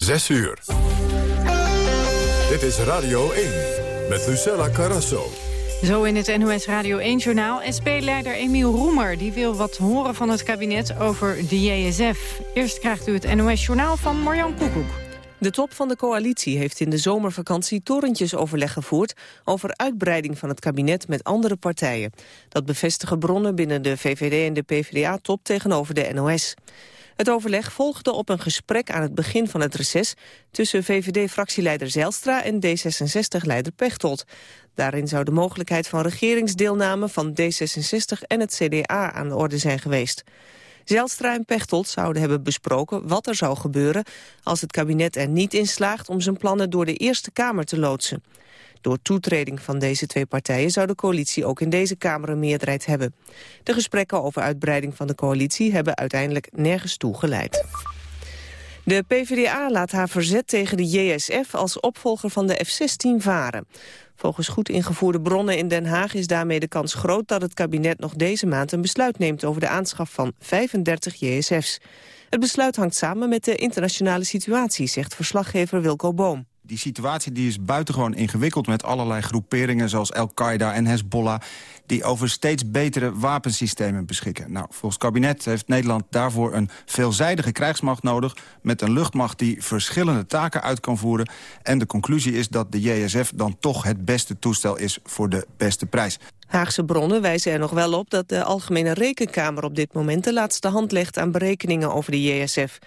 6 uur. Dit is Radio 1 met Lucella Carrasso. Zo in het NOS Radio 1-journaal. SP-leider Emiel Roemer die wil wat horen van het kabinet over de JSF. Eerst krijgt u het NOS-journaal van Marjan Koekoek. De top van de coalitie heeft in de zomervakantie torentjesoverleg gevoerd over uitbreiding van het kabinet met andere partijen. Dat bevestigen bronnen binnen de VVD en de PvdA-top tegenover de NOS. Het overleg volgde op een gesprek aan het begin van het reces... tussen VVD-fractieleider Zijlstra en D66-leider Pechtold. Daarin zou de mogelijkheid van regeringsdeelname van D66 en het CDA aan de orde zijn geweest. Zijlstra en Pechtold zouden hebben besproken wat er zou gebeuren... als het kabinet er niet in slaagt om zijn plannen door de Eerste Kamer te loodsen. Door toetreding van deze twee partijen zou de coalitie ook in deze Kamer een meerderheid hebben. De gesprekken over uitbreiding van de coalitie hebben uiteindelijk nergens toe geleid. De PvdA laat haar verzet tegen de JSF als opvolger van de F-16 varen. Volgens goed ingevoerde bronnen in Den Haag is daarmee de kans groot dat het kabinet nog deze maand een besluit neemt over de aanschaf van 35 JSF's. Het besluit hangt samen met de internationale situatie, zegt verslaggever Wilco Boom die situatie die is buitengewoon ingewikkeld... met allerlei groeperingen zoals Al-Qaeda en Hezbollah... die over steeds betere wapensystemen beschikken. Nou, volgens het kabinet heeft Nederland daarvoor een veelzijdige krijgsmacht nodig... met een luchtmacht die verschillende taken uit kan voeren. En de conclusie is dat de JSF dan toch het beste toestel is voor de beste prijs. Haagse bronnen wijzen er nog wel op dat de Algemene Rekenkamer op dit moment de laatste hand legt aan berekeningen over de JSF.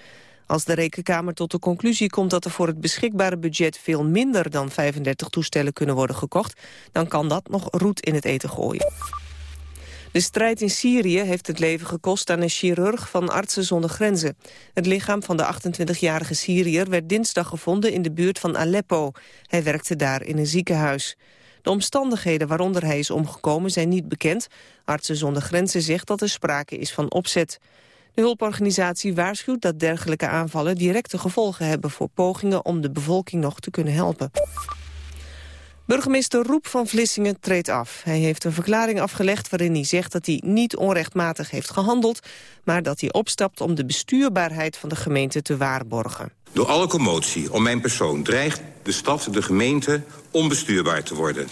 Als de Rekenkamer tot de conclusie komt dat er voor het beschikbare budget veel minder dan 35 toestellen kunnen worden gekocht, dan kan dat nog roet in het eten gooien. De strijd in Syrië heeft het leven gekost aan een chirurg van Artsen zonder Grenzen. Het lichaam van de 28-jarige Syriër werd dinsdag gevonden in de buurt van Aleppo. Hij werkte daar in een ziekenhuis. De omstandigheden waaronder hij is omgekomen zijn niet bekend. Artsen zonder Grenzen zegt dat er sprake is van opzet. De hulporganisatie waarschuwt dat dergelijke aanvallen directe gevolgen hebben voor pogingen om de bevolking nog te kunnen helpen. Burgemeester Roep van Vlissingen treedt af. Hij heeft een verklaring afgelegd waarin hij zegt dat hij niet onrechtmatig heeft gehandeld, maar dat hij opstapt om de bestuurbaarheid van de gemeente te waarborgen. Door alle commotie om mijn persoon dreigt de stad, de gemeente, onbestuurbaar te worden.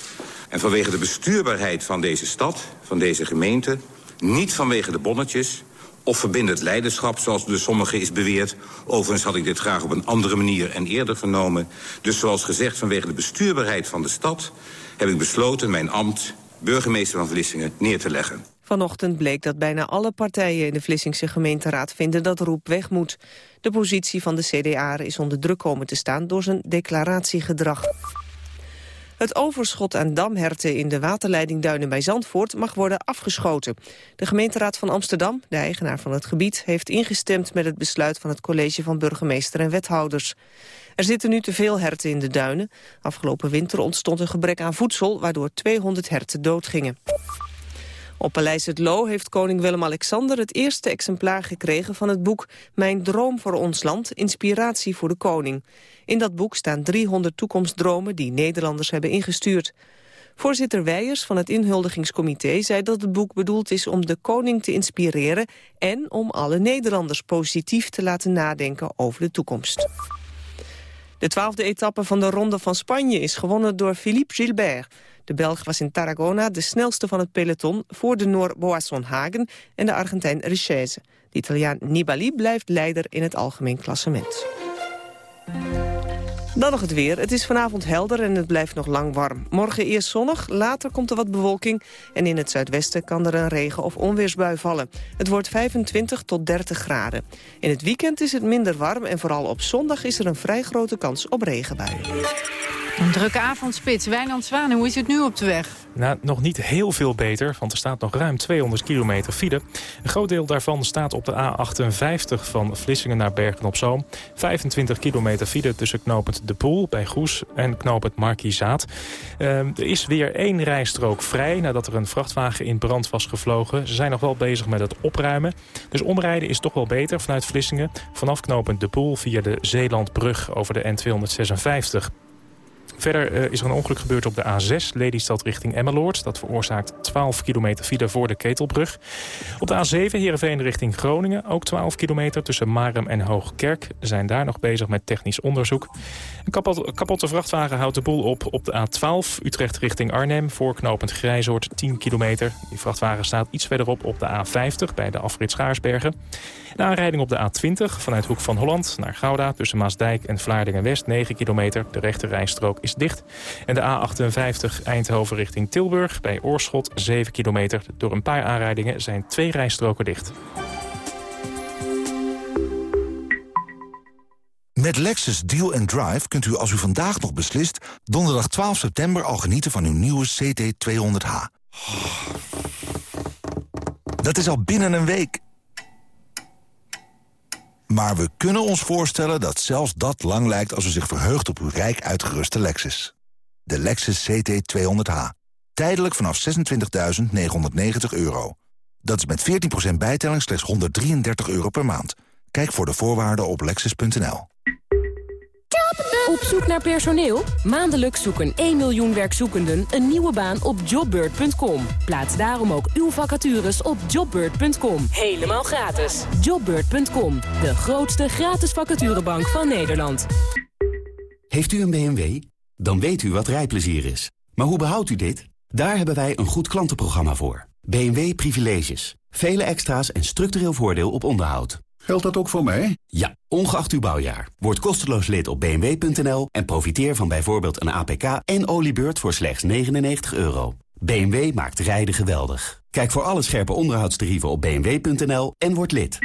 En vanwege de bestuurbaarheid van deze stad, van deze gemeente, niet vanwege de bonnetjes, of verbindend leiderschap, zoals door sommigen is beweerd. Overigens had ik dit graag op een andere manier en eerder vernomen. Dus zoals gezegd, vanwege de bestuurbaarheid van de stad... heb ik besloten mijn ambt burgemeester van Vlissingen neer te leggen. Vanochtend bleek dat bijna alle partijen in de Vlissingse gemeenteraad vinden dat Roep weg moet. De positie van de CDA is onder druk komen te staan door zijn declaratiegedrag. Het overschot aan damherten in de waterleiding Duinen bij Zandvoort mag worden afgeschoten. De gemeenteraad van Amsterdam, de eigenaar van het gebied, heeft ingestemd met het besluit van het college van burgemeester en wethouders. Er zitten nu te veel herten in de duinen. Afgelopen winter ontstond een gebrek aan voedsel, waardoor 200 herten doodgingen. Op Paleis het Loo heeft koning Willem-Alexander het eerste exemplaar gekregen van het boek Mijn droom voor ons land, inspiratie voor de koning. In dat boek staan 300 toekomstdromen die Nederlanders hebben ingestuurd. Voorzitter Weijers van het inhuldigingscomité zei dat het boek bedoeld is om de koning te inspireren en om alle Nederlanders positief te laten nadenken over de toekomst. De twaalfde etappe van de Ronde van Spanje is gewonnen door Philippe Gilbert. De Belg was in Tarragona de snelste van het peloton... voor de Noor Boasson Hagen en de Argentijn Richese. De Italiaan Nibali blijft leider in het algemeen klassement. Dan nog het weer. Het is vanavond helder en het blijft nog lang warm. Morgen eerst zonnig, later komt er wat bewolking... en in het zuidwesten kan er een regen- of onweersbui vallen. Het wordt 25 tot 30 graden. In het weekend is het minder warm en vooral op zondag... is er een vrij grote kans op regenbuien. Een drukke avondspits. Wijnand Zwaan, hoe is het nu op de weg? Nou, nog niet heel veel beter, want er staat nog ruim 200 kilometer file. Een groot deel daarvan staat op de A58 van Vlissingen naar Bergen-op-Zoom. 25 kilometer file tussen knooppunt De Poel bij Goes en knooppunt Markiezaat. Uh, er is weer één rijstrook vrij nadat er een vrachtwagen in brand was gevlogen. Ze zijn nog wel bezig met het opruimen. Dus omrijden is toch wel beter vanuit Vlissingen. Vanaf knooppunt De Poel via de Zeelandbrug over de N256. Verder uh, is er een ongeluk gebeurd op de A6, Lelystad richting Emmeloord. Dat veroorzaakt 12 kilometer file voor de Ketelbrug. Op de A7, Heerenveen richting Groningen, ook 12 kilometer tussen Marem en Hoogkerk. Zijn daar nog bezig met technisch onderzoek. Een kapot, kapotte vrachtwagen houdt de boel op op de A12, Utrecht richting Arnhem. Voorknopend Grijzoord, 10 kilometer. Die vrachtwagen staat iets verderop op de A50 bij de afrit Schaarsbergen. De aanrijding op de A20 vanuit Hoek van Holland naar Gouda... tussen Maasdijk en Vlaardingen-West, 9 kilometer. De rechte rijstrook is dicht. En de A58 Eindhoven richting Tilburg bij Oorschot, 7 kilometer. Door een paar aanrijdingen zijn twee rijstroken dicht. Met Lexus Deal Drive kunt u als u vandaag nog beslist... donderdag 12 september al genieten van uw nieuwe CT200H. Dat is al binnen een week. Maar we kunnen ons voorstellen dat zelfs dat lang lijkt... als u zich verheugt op uw rijk uitgeruste Lexus. De Lexus CT200H. Tijdelijk vanaf 26.990 euro. Dat is met 14% bijtelling slechts 133 euro per maand. Kijk voor de voorwaarden op lexus.nl. Op zoek naar personeel? Maandelijks zoeken 1 miljoen werkzoekenden een nieuwe baan op jobbird.com. Plaats daarom ook uw vacatures op jobbird.com. Helemaal gratis. Jobbird.com, de grootste gratis vacaturebank van Nederland. Heeft u een BMW? Dan weet u wat rijplezier is. Maar hoe behoudt u dit? Daar hebben wij een goed klantenprogramma voor. BMW Privileges. Vele extra's en structureel voordeel op onderhoud. Geldt dat ook voor mij? Ja, ongeacht uw bouwjaar. Word kosteloos lid op bmw.nl en profiteer van bijvoorbeeld een APK en oliebeurt voor slechts 99 euro. BMW maakt rijden geweldig. Kijk voor alle scherpe onderhoudstarieven op bmw.nl en word lid.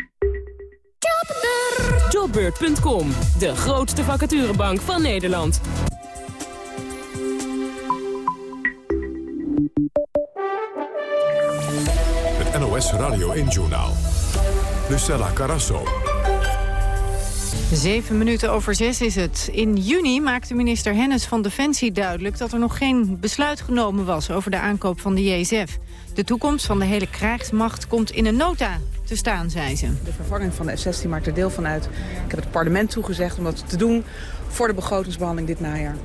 Jobbeurt.com, de grootste vacaturebank van Nederland. Het NOS Radio 1 Journaal. Lucella Carasso. Zeven minuten over zes is het. In juni maakte minister Hennis van Defensie duidelijk... dat er nog geen besluit genomen was over de aankoop van de JSF. De toekomst van de hele krijgsmacht komt in een nota te staan, zei ze. De vervanging van de F-16 maakt er deel van uit. Ik heb het parlement toegezegd om dat te doen voor de begrotingsbehandeling dit najaar.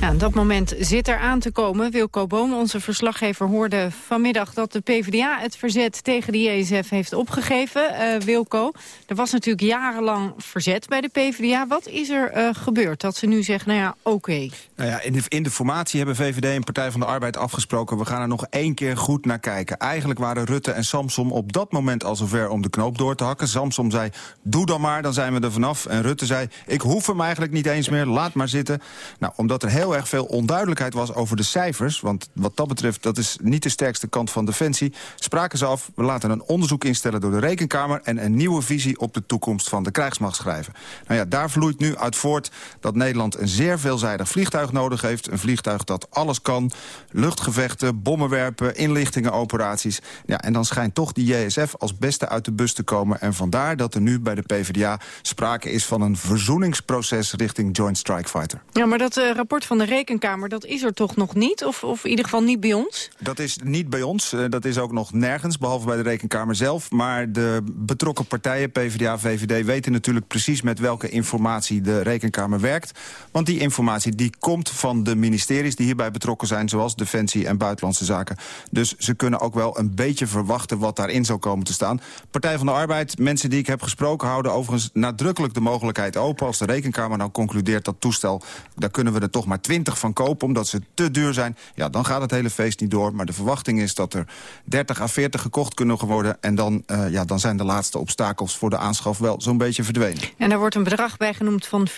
Ja, dat moment zit er aan te komen. Wilco Boom, onze verslaggever, hoorde vanmiddag dat de PvdA het verzet tegen de JSF heeft opgegeven. Uh, Wilco, er was natuurlijk jarenlang verzet bij de PvdA. Wat is er uh, gebeurd dat ze nu zeggen, nou ja, oké? Nou ja, in de, in de formatie hebben VVD en Partij van de Arbeid afgesproken... we gaan er nog één keer goed naar kijken. Eigenlijk waren Rutte en Samsom op dat moment al zover om de knoop door te hakken. Samsom zei, doe dan maar, dan zijn we er vanaf. En Rutte zei, ik hoef hem eigenlijk niet eens meer, laat maar zitten. Nou, omdat er heel heel erg veel onduidelijkheid was over de cijfers... want wat dat betreft, dat is niet de sterkste kant van Defensie... spraken ze af, we laten een onderzoek instellen door de Rekenkamer... en een nieuwe visie op de toekomst van de krijgsmacht schrijven. Nou ja, daar vloeit nu uit voort dat Nederland een zeer veelzijdig vliegtuig nodig heeft. Een vliegtuig dat alles kan. Luchtgevechten, bommenwerpen, inlichtingenoperaties. Ja, en dan schijnt toch die JSF als beste uit de bus te komen. En vandaar dat er nu bij de PvdA sprake is van een verzoeningsproces... richting Joint Strike Fighter. Ja, maar dat uh, rapport van de Rekenkamer, dat is er toch nog niet? Of, of in ieder geval niet bij ons? Dat is niet bij ons. Uh, dat is ook nog nergens, behalve bij de Rekenkamer zelf. Maar de betrokken partijen, PvdA, VVD, weten natuurlijk precies met welke informatie de Rekenkamer werkt. Want die informatie die komt van de ministeries die hierbij betrokken zijn, zoals Defensie en Buitenlandse Zaken. Dus ze kunnen ook wel een beetje verwachten wat daarin zou komen te staan. Partij van de Arbeid, mensen die ik heb gesproken, houden overigens nadrukkelijk de mogelijkheid open. Als de Rekenkamer nou concludeert dat toestel, daar kunnen we er toch maar 20 van kopen... omdat ze te duur zijn, ja, dan gaat het hele feest niet door. Maar de verwachting is dat er 30 à 40 gekocht kunnen worden... en dan, uh, ja, dan zijn de laatste obstakels voor de aanschaf wel zo'n beetje verdwenen. En er wordt een bedrag bij genoemd van 4,5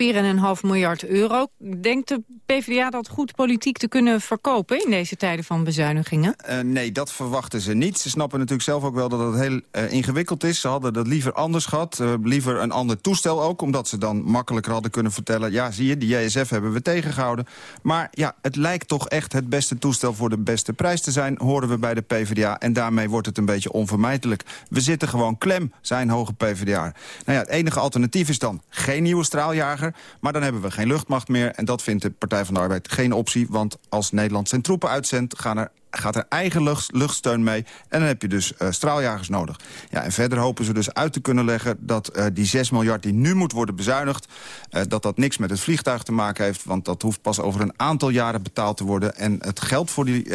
miljard euro. Denkt de PvdA dat goed politiek te kunnen verkopen... in deze tijden van bezuinigingen? Uh, nee, dat verwachten ze niet. Ze snappen natuurlijk zelf ook wel dat het heel uh, ingewikkeld is. Ze hadden dat liever anders gehad. liever een ander toestel ook, omdat ze dan makkelijker hadden kunnen vertellen... ja, zie je, die JSF hebben we tegengehouden. Maar ja, het lijkt toch echt het beste toestel voor de beste prijs te zijn... horen we bij de PvdA. En daarmee wordt het een beetje onvermijdelijk. We zitten gewoon klem, zijn hoge PvdA. Nou ja, het enige alternatief is dan geen nieuwe straaljager... maar dan hebben we geen luchtmacht meer. En dat vindt de Partij van de Arbeid geen optie. Want als Nederland zijn troepen uitzendt... gaan er gaat er eigen lucht, luchtsteun mee. En dan heb je dus uh, straaljagers nodig. Ja, en verder hopen ze dus uit te kunnen leggen... dat uh, die 6 miljard die nu moet worden bezuinigd... Uh, dat dat niks met het vliegtuig te maken heeft. Want dat hoeft pas over een aantal jaren betaald te worden. En het geld voor die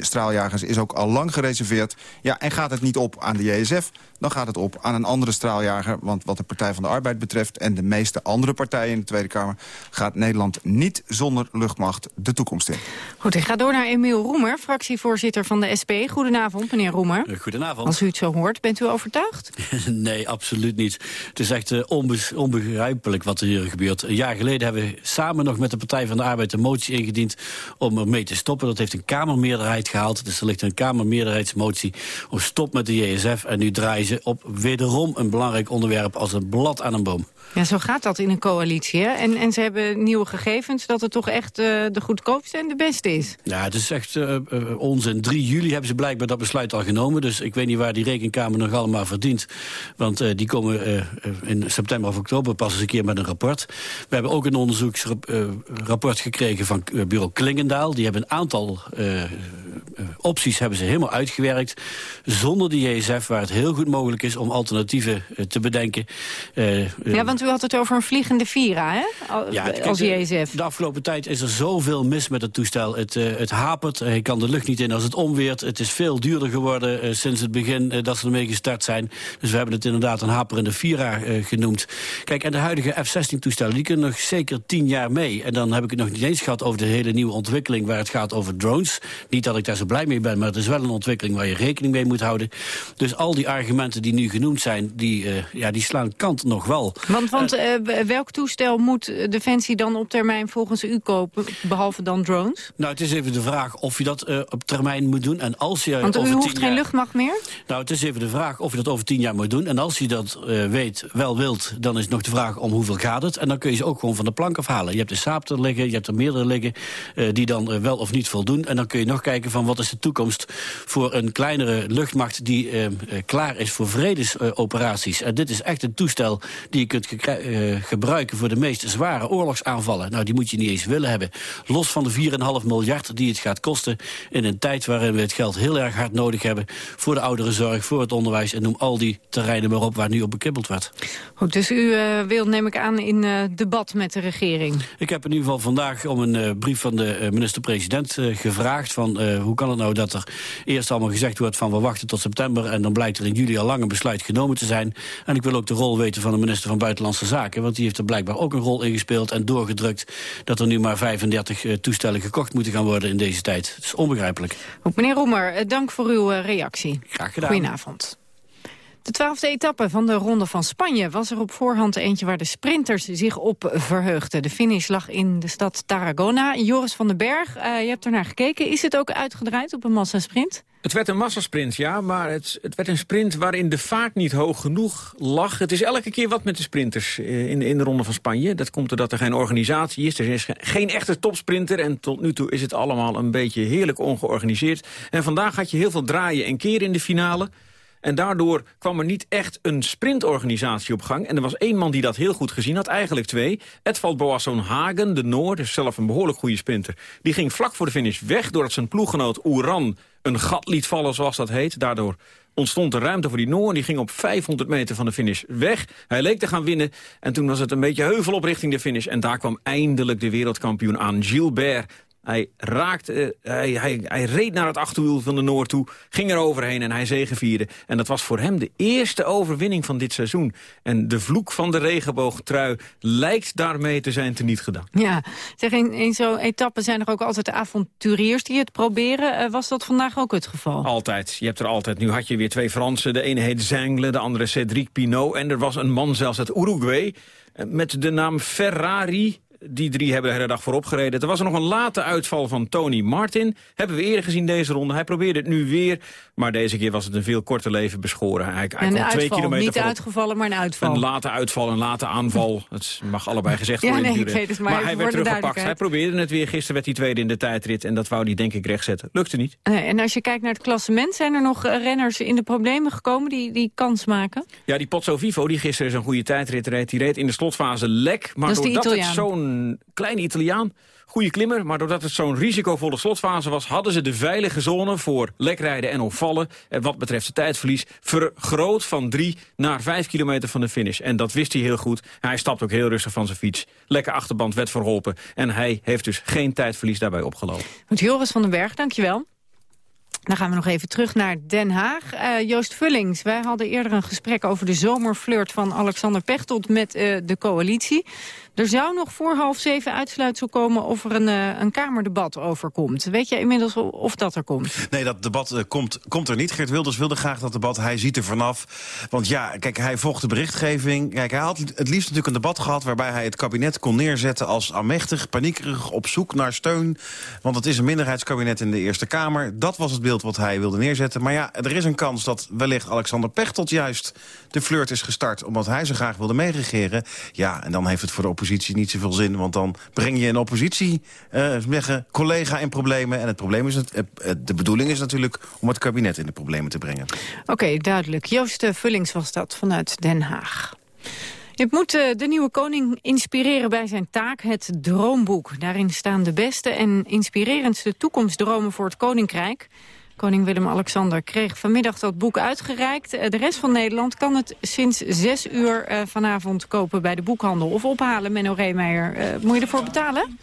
straaljagers is ook al lang gereserveerd. Ja, en gaat het niet op aan de JSF dan gaat het op aan een andere straaljager. Want wat de Partij van de Arbeid betreft... en de meeste andere partijen in de Tweede Kamer... gaat Nederland niet zonder luchtmacht de toekomst in. Goed, ik ga door naar Emiel Roemer, fractievoorzitter van de SP. Goedenavond, meneer Roemer. Eh, goedenavond. Als u het zo hoort, bent u overtuigd? nee, absoluut niet. Het is echt uh, onbegrijpelijk wat er hier gebeurt. Een jaar geleden hebben we samen nog met de Partij van de Arbeid... een motie ingediend om ermee te stoppen. Dat heeft een Kamermeerderheid gehaald. Dus er ligt een Kamermeerderheidsmotie om stop met de JSF. En nu draaien op wederom een belangrijk onderwerp als een blad aan een boom. Ja, zo gaat dat in een coalitie. Hè? En, en ze hebben nieuwe gegevens dat het toch echt uh, de goedkoopste en de beste is. Ja, het is echt uh, uh, onzin. 3 juli hebben ze blijkbaar dat besluit al genomen. Dus ik weet niet waar die rekenkamer nog allemaal verdient. Want die komen in september of oktober pas eens een keer met een rapport. We hebben ook een onderzoeksrapport gekregen van bureau Klingendaal. Die hebben een aantal opties hebben ze helemaal uitgewerkt. Zonder die JSF, waar het heel goed mogelijk is om alternatieven te bedenken. ja, want u had het over een vliegende Vira, hè? ja, als JSF. De, afgelopen tijd is er zoveel mis met het toestel. Het, uh, het hapert, hij kan de lucht niet in als het onweert. Het is veel duurder geworden uh, sinds het begin uh, dat ze ermee gestart zijn. Dus we hebben het inderdaad een haperende Vira genoemd. Kijk, en de huidige F-16-toestellen, die kunnen nog zeker tien jaar mee. En dan heb ik het nog niet eens gehad over de hele nieuwe ontwikkeling... waar het gaat over drones. Niet dat ik daar zo blij mee ben, maar het is wel een ontwikkeling... waar je rekening mee moet houden. Dus al die argumenten die nu genoemd zijn, die, ja, die slaan kant nog wel. Want, want uh, welk toestel moet Defensie dan op termijn volgens u kopen, behalve dan drones? Nou, het is even de vraag of je dat uh, op termijn moet doen. En als je want u hoeft geen luchtmacht meer? Nou, het is even de vraag of je dat over tien jaar moet doen. En als je dat uh, weet, wel wilt, dan is het nog de vraag om hoeveel gaat het. En dan kun je ze ook gewoon van de plank afhalen. Je hebt de Saab er liggen, je hebt er meerdere liggen... die dan wel of niet voldoen. En dan kun je nog kijken van wat is de toekomst voor een kleinere luchtmacht... die klaar is voor vredesoperaties. en dit is echt een toestel die je kunt uh, gebruiken voor de meest zware oorlogsaanvallen. Nou, die moet je niet eens willen hebben. Los van de 4,5 miljard die het gaat kosten... in een tijd waarin we het geld heel erg hard nodig hebben... voor de ouderenzorg, voor het onderwijs... en noem al die terreinen maar op waar nu op bekibbeld wordt. Goed, dus u uh, wil, neem ik aan, in uh, debat met de regering? Ik heb in ieder geval vandaag om een brief van de minister-president gevraagd... van hoe kan het nou dat er eerst allemaal gezegd wordt van we wachten tot september... en dan blijkt er in juli al lang een besluit genomen te zijn. En ik wil ook de rol weten van de minister van Buitenlandse Zaken... want die heeft er blijkbaar ook een rol in gespeeld en doorgedrukt... dat er nu maar 35 uh, toestellen gekocht moeten gaan worden in deze tijd. Het is onbegrijpelijk. Meneer Roemer, eh, dank voor uw uh, reactie. Graag gedaan. Goedenavond. De twaalfde etappe van de Ronde van Spanje was er op voorhand eentje waar de sprinters zich op verheugden. De finish lag in de stad Tarragona. Joris van den Berg, uh, je hebt er naar gekeken. Is het ook uitgedraaid op een massasprint? Het werd een massasprint, ja, maar het, het, werd een sprint waarin de vaart niet hoog genoeg lag. Het is elke keer wat met de sprinters eh, in, in de Ronde van Spanje. Dat komt doordat er geen organisatie is. Er is geen echte topsprinter en tot nu toe is het allemaal een beetje heerlijk ongeorganiseerd. En vandaag had je heel veel draaien en keren in de finale. En daardoor kwam er niet echt een sprintorganisatie op gang. En er was één man die dat heel goed gezien had, eigenlijk twee. Edvald Boasson Hagen, de Noord, is zelf een behoorlijk goede sprinter. Die ging vlak voor de finish weg doordat zijn ploeggenoot Oeran een gat liet vallen, zoals dat heet. Daardoor ontstond er ruimte voor die Noor. Die ging op 500 meter van de finish weg. Hij leek te gaan winnen. En toen was het een beetje heuvel op richting de finish. En daar kwam eindelijk de wereldkampioen aan. Gilbert hij, raakte, hij, hij, hij reed naar het achterwiel van de Noord toe, ging er overheen en hij zegevierde. En dat was voor hem de eerste overwinning van dit seizoen. En de vloek van de regenboogtrui lijkt daarmee te zijn teniet gedaan. Ja, zeg, in, in zo'n etappe zijn er ook altijd avonturiers die het proberen. Uh, was dat vandaag ook het geval? Altijd. Je hebt er altijd. Nu had je weer twee Fransen. De ene heet Zengle, de andere Cédric Pinot. En er was een man zelfs uit Uruguay eh, met de naam Ferrari die drie hebben de hele dag voorop gereden. Er was er nog een late uitval van Tony Martin. Hebben we eerder gezien deze ronde. Hij probeerde het nu weer. Maar deze keer was het een veel korter leven beschoren. Hij, hij een twee kilometer niet uitgevallen, maar een uitval. Een late uitval, een late aanval. Het mag allebei gezegd worden. Ja, nee, ik weet het, maar, maar hij werd teruggepakt. Hij probeerde het weer. Gisteren werd hij tweede in de tijdrit. En dat wou hij denk ik rechtzetten. Lukte niet. en als je kijkt naar het klassement... zijn er nog eh, renners in de problemen gekomen die, die kans maken? Ja, die Pozzo Vivo, die gisteren een goede tijdrit reed. Die reed in de slotfase lek. Maar doordat het zo'n een kleine Italiaan. Goede klimmer, maar doordat het zo'n risicovolle slotfase was... hadden ze de veilige zone voor lekrijden en opvallen... en wat betreft het tijdverlies vergroot van 3 naar 5 kilometer van de finish. En dat wist hij heel goed. Hij stapt ook heel rustig van zijn fiets. Lekker achterband werd verholpen. En hij heeft dus geen tijdverlies daarbij opgelopen. Goed, Joris van den Berg, dankjewel. Dan gaan we nog even terug naar Den Haag. Uh, Joost Vullings, wij hadden eerder een gesprek over de zomerflirt van Alexander Pechtold met uh, de coalitie. Er zou nog voor half zeven uitsluitsel komen of er een, uh, een Kamerdebat over komt. Weet je inmiddels of dat er komt? Nee, dat debat uh, komt, komt er niet. Geert Wilders wilde graag dat debat. Hij ziet er vanaf. Want ja, kijk, hij volgt de berichtgeving. Kijk, hij had het liefst natuurlijk een debat gehad... waarbij hij het kabinet kon neerzetten als aanmächtig, paniekerig... op zoek naar steun. Want het is een minderheidskabinet in de Eerste Kamer. Dat was het beeld wat hij wilde neerzetten. Maar ja, er is een kans dat wellicht Alexander Pechtold juist de flirt is gestart... omdat hij zo graag wilde meeregeren. Ja, en dan heeft het voor de oppositie oppositie niet zoveel zin. Want dan breng je een oppositie, uh, collega in problemen. En het probleem is, het, de bedoeling is natuurlijk om het kabinet in de problemen te brengen. Oké, duidelijk. Joost Vullings was dat vanuit Den Haag. Je moet uh, de nieuwe koning inspireren bij zijn taak, het Droomboek. Daarin staan de beste en inspirerendste toekomstdromen voor het koninkrijk. Koning Willem-Alexander kreeg vanmiddag dat boek uitgereikt. Eh, de rest van Nederland kan het sinds zes uur uh, vanavond kopen bij de boekhandel. Of ophalen, Menno Reemeijer. Uh, moet je ervoor betalen?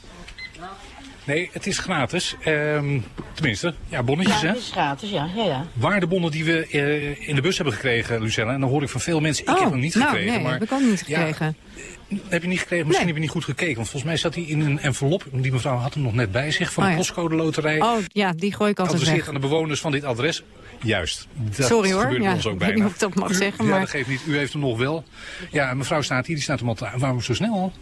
Nee, het is gratis. Um, tenminste, ja, bonnetjes ja, het is gratis, ja. ja, ja. Waardebonnen die we uh, in de bus hebben gekregen, Lucella. En dan hoor ik van veel mensen, oh, ik heb hem niet nou, gekregen. Nee, maar, heb ik ook niet gekregen. Ja, heb je niet gekregen? Misschien nee. heb je niet goed gekeken. Want volgens mij zat hij in een envelop. Die mevrouw had hem nog net bij zich van oh, de postcode loterij. Oh ja, die gooi ik altijd Adresseert weg. aan de bewoners van dit adres. Juist. Dat Sorry hoor. gebeurt ja, ons ook ik bijna. weet niet of ik dat mag u, zeggen. Ja, maar... dat geeft niet. U heeft hem nog wel. Ja, mevrouw staat hier. Die staat hem al te... Waarom zo snel al?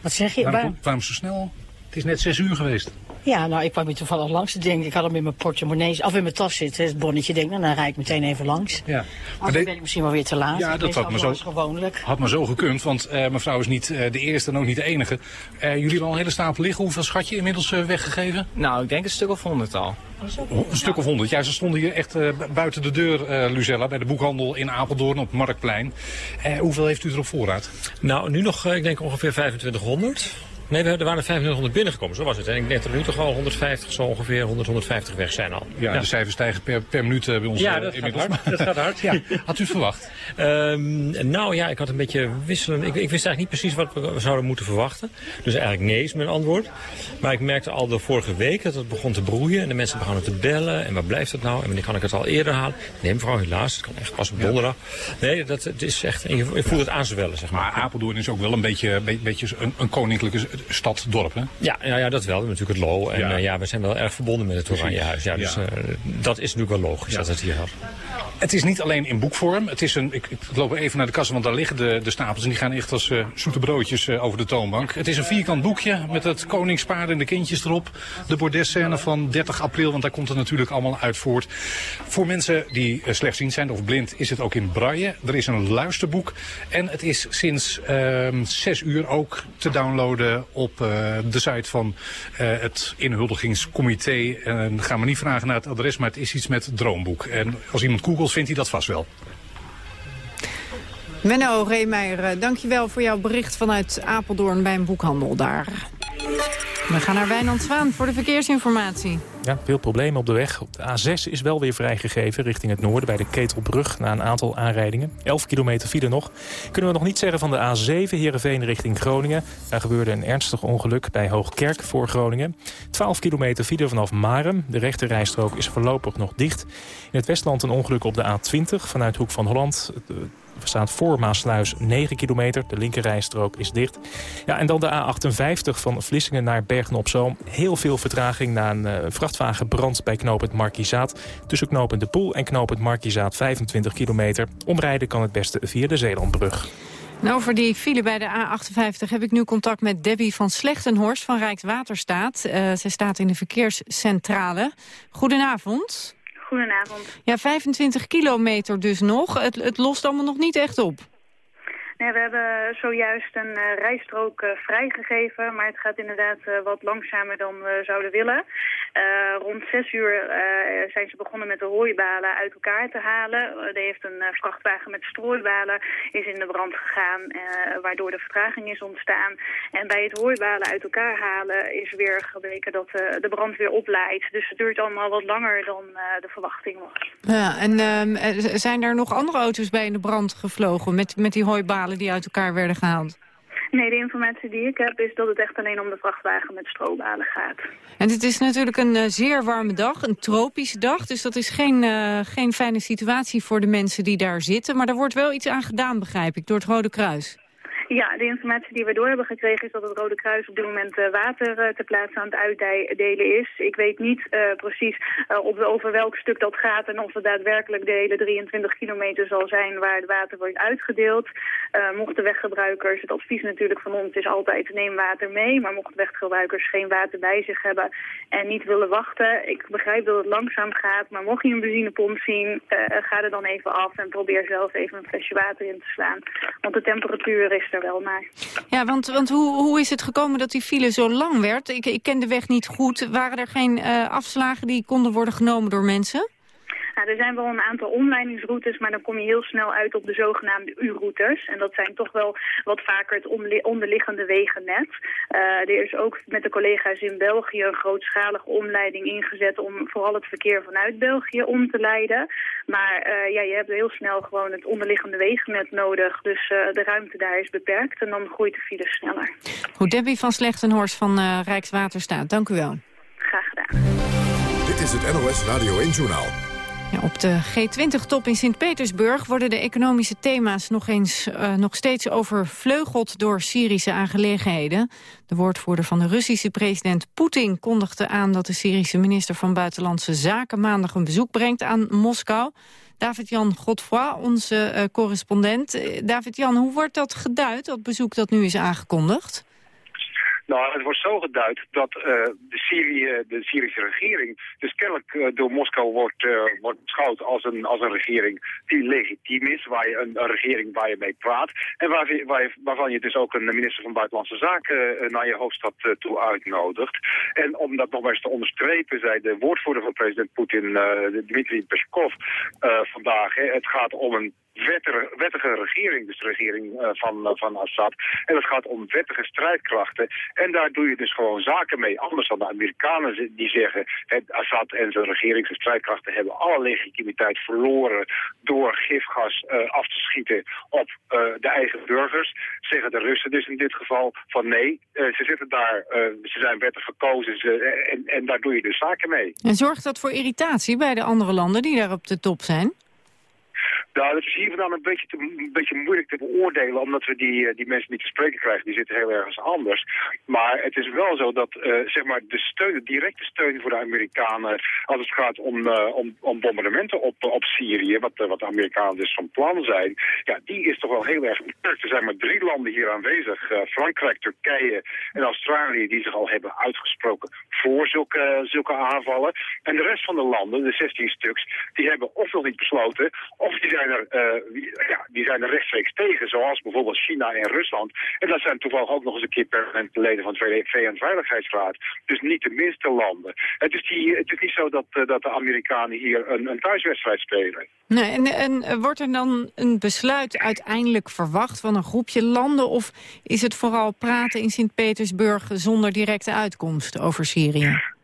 Wat zeg je? Waarom, waar... waarom zo snel al? Het is net zes uur geweest. Ja, nou, ik kwam hier toevallig langs. Ik denk, ik had hem in mijn portemonnee, of in mijn tas zitten, het bonnetje. Denk, nou, dan rijd ik meteen even langs. Ja. Maar dan ben ik misschien wel weer te laat. Ja, dat had me, zo, gewoonlijk. had me zo gekund, want uh, mevrouw is niet uh, de eerste en ook niet de enige. Uh, jullie hebben al een hele stapel liggen. Hoeveel schat je inmiddels weggegeven? Nou, ik denk een stuk of honderd al. Een stuk of honderd. Ja, ze stonden hier echt buiten de deur, Lucella, bij de boekhandel in Apeldoorn op Marktplein. hoeveel heeft u er op voorraad? Nou, nu nog, ik denk ongeveer 2500. Nee, er waren 2500 binnengekomen, zo was het. En ik denk dat er nu toch al 150, zo ongeveer 100, 150 weg zijn al. Ja, ja. de cijfers stijgen per, per minuut bij ons ja, dat inmiddels. Gaat hard. dat gaat hard. ja. Had u het verwacht? Um, nou ja, ik had een beetje wisselend. Ik, ik, wist eigenlijk niet precies wat we zouden moeten verwachten. Dus eigenlijk nee is mijn antwoord. Maar ik merkte al de vorige week dat het begon te broeien. En de mensen begonnen te bellen. En waar blijft het nou? En wanneer kan ik het al eerder halen? Nee, mevrouw, helaas. Het kan echt pas op donderdag. Nee, dat het is echt... En je, voelt het aanzwellen, zeg maar. Maar Apeldoorn is ook wel een beetje, be, beetje een, een koninklijke stad, dorp, hè? Ja, ja, ja, dat wel. Natuurlijk het Lo. En ja. Uh, ja, we zijn wel erg verbonden met het Oranje Huis. Ja, dus. Uh, dat is natuurlijk wel logisch dat het hier had. Het is niet alleen in boekvorm. Het is een, ik, ik loop even naar de kassa, want daar liggen de, de stapels. En die gaan echt als uh, zoete broodjes uh, over de toonbank. Het is een vierkant boekje met het koningspaard en de kindjes erop. De bordesscène van 30 april, want daar komt het natuurlijk allemaal uit voort. Voor mensen die uh, slechtziend zijn of blind is het ook in braille. Er is een luisterboek. En het is sinds uh, 6 uur ook te downloaden op de site van het inhuldigingscomité. En gaan we niet vragen naar het adres, maar het is iets met droomboek. En als iemand googelt, vindt hij dat vast wel. Menno Reemeijer, dankjewel voor jouw bericht vanuit Apeldoorn bij een boekhandel daar. We gaan naar Wijnand Zwaan voor de verkeersinformatie. Ja, veel problemen op de weg. Op de A6 is wel weer vrijgegeven richting het noorden bij de Ketelbrug na een aantal aanrijdingen. 11 kilometer file nog. Kunnen we nog niet zeggen van de A7 Heerenveen richting Groningen. Daar gebeurde een ernstig ongeluk bij Hoogkerk voor Groningen. 12 kilometer file vanaf Marem. De rechte rijstrook is voorlopig nog dicht. In het Westland een ongeluk op de A20 vanuit Hoek van Holland. Staat voor Maasluis 9 kilometer. De linkerrijstrook is dicht. Ja, en dan de A58 van Vlissingen naar Bergen-op-Zoom. Heel veel vertraging na een uh, vrachtwagenbrand bij knooppunt Markizaat. Tussen knooppunt De Poel en knooppunt Markizaat 25 kilometer. Omrijden kan het beste via de Zeelandbrug. En over die file bij de A58 heb ik nu contact met Debbie van Slechtenhorst van Rijkswaterstaat. Uh, zij staat in de verkeerscentrale. Goedenavond. Goedenavond. Ja, 25 kilometer dus nog. Het, het lost allemaal nog niet echt op. Nee, we hebben zojuist een uh, rijstrook uh, vrijgegeven, maar het gaat inderdaad uh, wat langzamer dan we zouden willen. rond zes uur zijn ze begonnen met de hooibalen uit elkaar te halen. er heeft een vrachtwagen met strooibalen is in de brand gegaan, waardoor de vertraging is ontstaan. En bij het hooibalen uit elkaar halen is weer gebleken dat de brand weer oplaait. Dus het duurt allemaal wat langer dan de verwachting was. Ja, en ehm, zijn er nog andere auto's bij in de brand gevlogen met, met die hooibalen die uit elkaar werden gehaald? Nee, de informatie die ik heb is dat het echt alleen om de vrachtwagen met strobalen gaat. En het is natuurlijk een uh, zeer warme dag, een tropische dag. Dus dat is geen, uh, geen fijne situatie voor de mensen die daar zitten. Maar er wordt wel iets aan gedaan, begrijp ik, door het Rode Kruis. Ja, de informatie die we door hebben gekregen is dat het Rode Kruis op dit moment uh, water uh, ter plaatse aan het uitdelen is. Ik weet niet uh, precies op, over welk stuk dat gaat en of het daadwerkelijk de hele 23 kilometer zal zijn waar het water wordt uitgedeeld. mochten weggebruikers, het advies natuurlijk van ons is altijd neem water mee, maar mochten weggebruikers geen water bij zich hebben en niet willen wachten, ik begrijp dat het langzaam gaat, maar mocht je een benzinepomp zien, ga er dan even af en probeer zelf even een flesje water in te slaan. Want de temperatuur is wel. Ja, want, want hoe, hoe is het gekomen dat die file zo lang werd? Ik, ik ken de weg niet goed. Waren er geen uh, afslagen die konden worden genomen door mensen? Er zijn wel een aantal omleidingsroutes, maar dan kom je heel snel uit op de zogenaamde U-routes. En dat zijn toch wel wat vaker het onderliggende wegennet. Uh, er is ook met de collega's in België een grootschalige omleiding ingezet om vooral het verkeer vanuit België om te leiden. Maar uh, ja, je hebt heel snel gewoon het onderliggende wegennet nodig. Dus uh, de ruimte daar is beperkt en dan groeit de file sneller. Goed, Debbie van Slechtenhorst van Rijkswaterstaat, dank u wel. Graag gedaan. Dit is het NOS Radio 1 Journaal. Op de G20-top in Sint-Petersburg worden de economische thema's nog, eens, uh, nog steeds overvleugeld door Syrische aangelegenheden. De woordvoerder van de Russische president Poetin kondigde aan dat de Syrische minister van Buitenlandse Zaken maandag een bezoek brengt aan Moskou. David-Jan Godfroy, onze uh, correspondent. Uh, David-Jan, hoe wordt dat geduid, dat bezoek dat nu is aangekondigd? Nou, het wordt zo geduid dat uh, de, Syrië, de Syrische regering dus kennelijk uh, door Moskou wordt, uh, wordt beschouwd als een, als een regering die legitiem is, waar je een, regering waar je mee praat en waar, waar waarvan je dus ook een minister van Buitenlandse Zaken naar je hoofdstad toe uitnodigt. En om dat nog eens te onderstrepen, zei de woordvoerder van president Poetin, Dmitri Peskov, vandaag, hè, het gaat om een wettige, regering, dus de regering uh, van, uh, van Assad. En het gaat om wettige strijdkrachten. En daar doe je dus gewoon zaken mee. Anders dan de Amerikanen die zeggen... Het Assad en zijn regering, zijn strijdkrachten... hebben alle legitimiteit verloren door gifgas uh, af te schieten op de eigen burgers. Zeggen de Russen dus in dit geval van nee. ze zitten daar, ze zijn wettig gekozen ze, en, en daar doe je dus zaken mee. En zorgt dat voor irritatie bij de andere landen die daar op de top zijn? Nou, dat is hier vandaan een beetje, een beetje moeilijk te beoordelen, omdat we die, eh, die mensen niet te spreken krijgen. Die zitten heel ergens anders. Maar het is wel zo dat uh, zeg maar de steun, de directe steun voor de Amerikanen, als het gaat om, uh, om, om bombardementen op, op Syrië, wat, wat de Amerikanen dus van plan zijn, ja, die is toch wel heel erg beperkt. Er zijn maar drie landen hier aanwezig, Frankrijk, Turkije en Australië, die zich al hebben uitgesproken voor zulke, zulke aanvallen. En de rest van de landen, de 16 stuks, die hebben of nog niet besloten, of die zijn zijn uh, ja, die zijn er rechtstreeks tegen, zoals bijvoorbeeld China en Rusland. En dat zijn toevallig ook nog eens een keer permanent leden van de VN-veiligheidsraad. Dus niet de minste landen. Het is, het is niet zo dat, uh, dat de Amerikanen hier een, een thuiswedstrijd spelen. Nee, en, en wordt er dan een besluit uiteindelijk verwacht van een groepje landen? Of is het vooral praten in Sint-Petersburg zonder directe uitkomst over Syrië?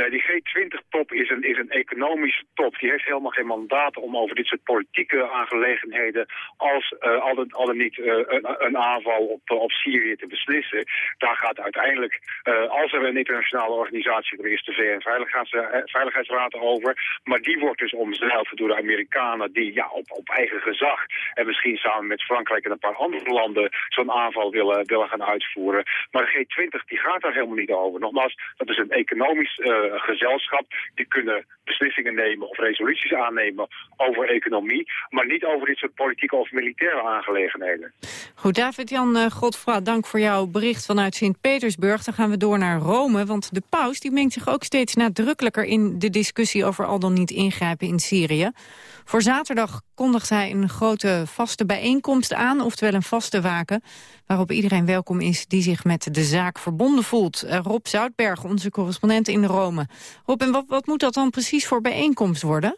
Nee, die G20-top is een, is een economische top. Die heeft helemaal geen mandaat om over dit soort politieke aangelegenheden... als uh, al, dan, al niet uh, een, een, aanval op, op Syrië te beslissen. Daar gaat uiteindelijk, als er een internationale organisatie... er is de VN-veiligheidsraad over... maar die wordt dus omzeild door de Amerikanen... die ja, op, op eigen gezag en misschien samen met Frankrijk en een paar andere landen... zo'n aanval willen, willen gaan uitvoeren. Maar de G20 die gaat daar helemaal niet over. Nogmaals, dat is een economisch uh, gezelschap. Die kunnen beslissingen nemen of resoluties aannemen over economie, maar niet over dit soort politieke of militaire aangelegenheden. Goed, David-Jan uh, Godfra, dank voor jouw bericht vanuit Sint-Petersburg. Dan gaan we door naar Rome, want de paus die mengt zich ook steeds nadrukkelijker in de discussie over al dan niet ingrijpen in Syrië. Voor zaterdag kondigt hij een grote vaste bijeenkomst aan, oftewel een vaste waken, waarop iedereen welkom is die zich met de zaak verbonden voelt. Uh, Rob Zoutberg, onze correspondent in Rome. Rob, en wat, wat moet dat dan precies voor bijeenkomst worden?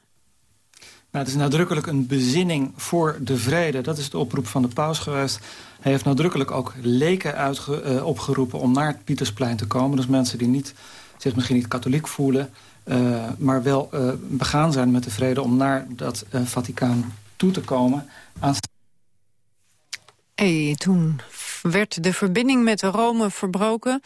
Nou, het is nadrukkelijk een bezinning voor de vrede. Dat is de oproep van de paus geweest. Hij heeft nadrukkelijk ook leken uitge, uh, opgeroepen om naar het Pietersplein te komen. Dus mensen die niet, zich misschien niet katholiek voelen... Uh, maar wel begaan zijn met de vrede om naar dat Vaticaan toe te komen. Aan... Toen werd de verbinding met Rome verbroken.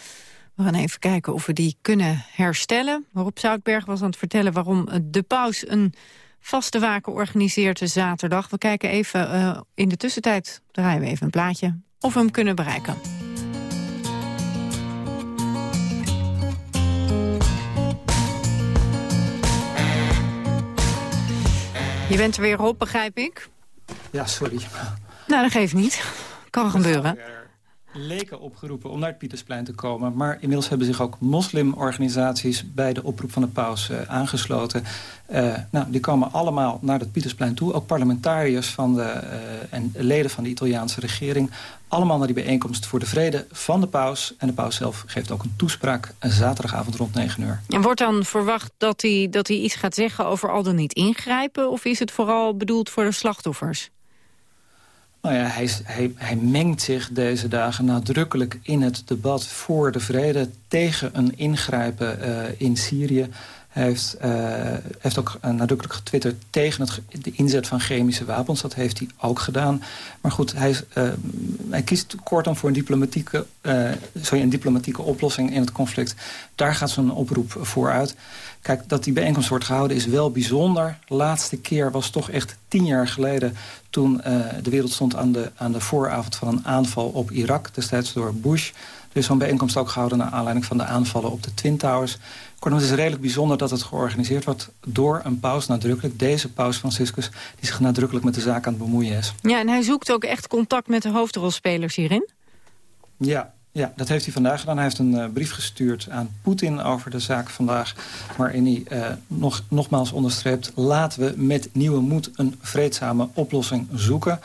We gaan even kijken of we die kunnen herstellen. Waarop Zoutberg was aan het vertellen waarom de paus een vaste waken organiseert zaterdag. We kijken even in de tussentijd, draaien we even een plaatje, of we hem kunnen bereiken. Je bent er weer op, begrijp ik? Ja, sorry. Nou, dat geeft niet. Kan gebeuren leken opgeroepen om naar het Pietersplein te komen. Maar inmiddels hebben zich ook moslimorganisaties bij de oproep van de paus uh, aangesloten. Uh, nou, die komen allemaal naar het Pietersplein toe. Ook parlementariërs van de, uh, en leden van de Italiaanse regering. Allemaal naar die bijeenkomst voor de vrede van de paus. En de paus zelf geeft ook een toespraak een zaterdagavond rond 9 uur. En wordt dan verwacht dat hij, dat hij iets gaat zeggen over al dan niet ingrijpen? Of is het vooral bedoeld voor de slachtoffers? Nou ja, hij, hij, hij, mengt zich deze dagen nadrukkelijk in het debat voor de vrede... tegen een ingrijpen uh, in Syrië. Hij heeft, heeft ook uh, nadrukkelijk getwitterd tegen de inzet van chemische wapens. Dat heeft hij ook gedaan. Maar goed, hij, hij kiest kortom voor een diplomatieke, sorry, een diplomatieke oplossing in het conflict. Daar gaat zijn oproep voor uit. Kijk, dat die bijeenkomst wordt gehouden is wel bijzonder. De laatste keer was toch echt tien jaar geleden... toen uh, de wereld stond aan de, aan de vooravond van een aanval op Irak... destijds door Bush. Er is zo'n bijeenkomst ook gehouden... naar aanleiding van de aanvallen op de Twin Towers. Kortom, het is redelijk bijzonder dat het georganiseerd wordt... door een paus nadrukkelijk, deze paus Franciscus... die zich nadrukkelijk met de zaak aan het bemoeien is. Ja, en hij zoekt ook echt contact met de hoofdrolspelers hierin? Ja, ja, dat heeft hij vandaag gedaan. Hij heeft een uh, brief gestuurd aan Poetin over de zaak vandaag... waarin hij uh, nog, nogmaals onderstreept... laten we met nieuwe moed een vreedzame oplossing zoeken.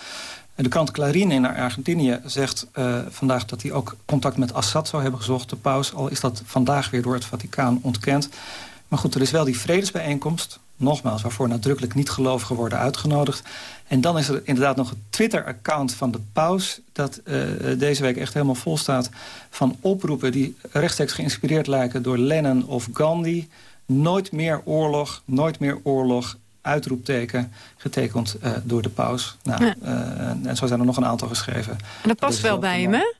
De krant Clarín in Argentinië zegt uh, vandaag dat hij ook contact met Assad zou hebben gezocht, de paus. Al is dat vandaag weer door het Vaticaan ontkend. Maar goed, er is wel die vredesbijeenkomst nogmaals, waarvoor nadrukkelijk niet-gelovigen worden uitgenodigd. En dan is er inderdaad nog een Twitter-account van de paus... dat uh, deze week echt helemaal vol staat van oproepen... die rechtstreeks geïnspireerd lijken door Lennon of Gandhi. Nooit meer oorlog, nooit meer oorlog, uitroepteken, getekend uh, door de paus. Nou, ja. uh, en zo zijn er nog een aantal geschreven. En dat past wel bij hem, hè?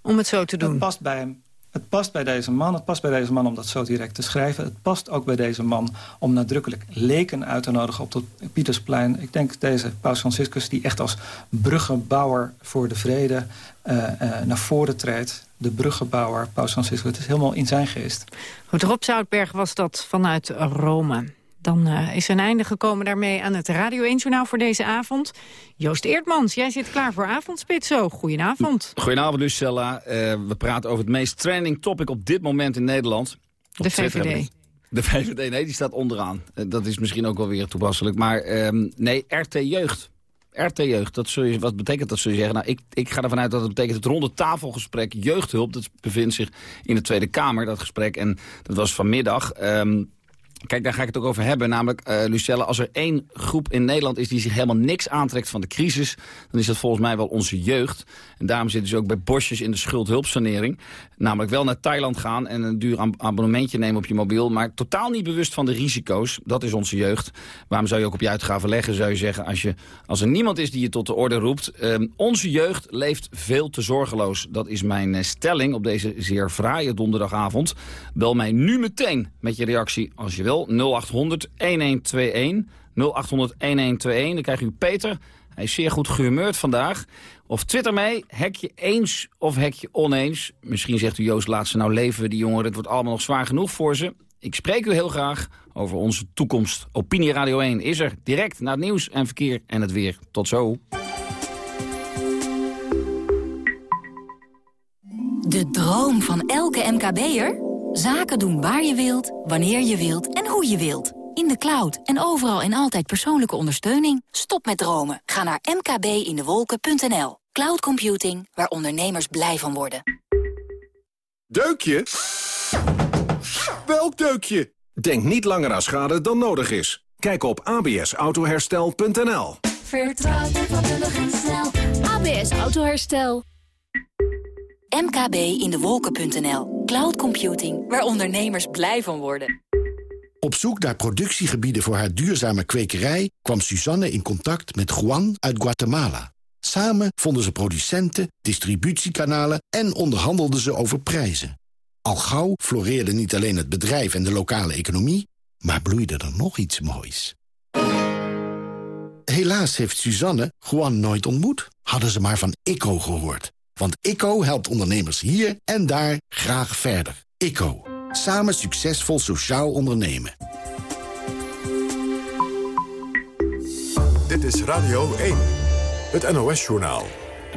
Om het zo te doen. Dat past bij hem. Het past bij deze man, het past bij deze man om dat zo direct te schrijven. Het past ook bij deze man om nadrukkelijk leken uit te nodigen op het Pietersplein. Ik denk deze Paus Franciscus die echt als bruggenbouwer voor de vrede uh, uh, naar voren treedt. De bruggenbouwer, Paus Franciscus, het is helemaal in zijn geest. Goed, Rob Zoutberg was dat vanuit Rome. Dan uh, is een einde gekomen daarmee aan het Radio 1-journaal voor deze avond. Joost Eertmans, jij zit klaar voor Avondspits zo. Goedenavond. Goedenavond, Lucella. Uh, we praten over het meest trending topic op dit moment in Nederland. De VVD. De VVD, nee, die staat onderaan. Uh, dat is misschien ook wel weer toepasselijk. Maar ehm, nee, RT Jeugd. RT Jeugd, dat zul je, wat betekent dat, zul je zeggen? Nou, ik, ik ga ervan uit dat het betekent het ronde tafelgesprek Jeugdhulp. Dat bevindt zich in de Tweede Kamer, dat gesprek. En dat was vanmiddag. Um, Kijk, daar ga ik het ook over hebben. Namelijk, uh, Lucelle, als er één groep in Nederland is... die zich helemaal niks aantrekt van de crisis... dan is dat volgens mij wel onze jeugd. En daarom zitten ze ook bij bosjes in de schuldhulpsanering. Namelijk wel naar Thailand gaan en een duur abonnementje nemen op je mobiel... maar totaal niet bewust van de risico's. Dat is onze jeugd. Waarom zou je ook op je uitgaven leggen, zou je zeggen... als, je, als er niemand is die je tot de orde roept? Uh, onze jeugd leeft veel te zorgeloos. Dat is mijn uh, stelling op deze zeer fraaie donderdagavond. Bel mij nu meteen met je reactie als je wil. 0800 1121. 0800 1121. Dan krijg u Peter. Hij is zeer goed gehumeurd vandaag. Of twitter mee, hek je eens of hek je oneens. Misschien zegt u Joost, laat ze nou leven, die jongeren. Het wordt allemaal nog zwaar genoeg voor ze. Ik spreek u heel graag over onze toekomst. Opinie Radio 1 is er direct na het nieuws en verkeer en het weer. Tot zo. De droom van elke MKB'er? Zaken doen waar je wilt, wanneer je wilt en hoe je wilt. in de cloud en overal en altijd persoonlijke ondersteuning? Stop met dromen. Ga naar mkbindewolken.nl. Cloud computing, waar ondernemers blij van worden. Deukje? Welk deukje? Denk niet langer aan schade dan nodig is. Kijk op absautoherstel.nl. Vertrouw je vakkundig en snel. ABS Autoherstel. mkbindewolken.nl. Cloud computing, waar ondernemers blij van worden. Op zoek naar productiegebieden voor haar duurzame kwekerij... kwam Suzanne in contact met Juan uit Guatemala. Samen vonden ze producenten, distributiekanalen... en onderhandelden ze over prijzen. Al gauw floreerde niet alleen het bedrijf en de lokale economie... maar bloeide er nog iets moois. Helaas heeft Suzanne Juan nooit ontmoet. Hadden ze maar van ICO gehoord. Want ICO helpt ondernemers hier en daar graag verder. ICO. Samen succesvol sociaal ondernemen. Dit is Radio 1, het NOS-journaal.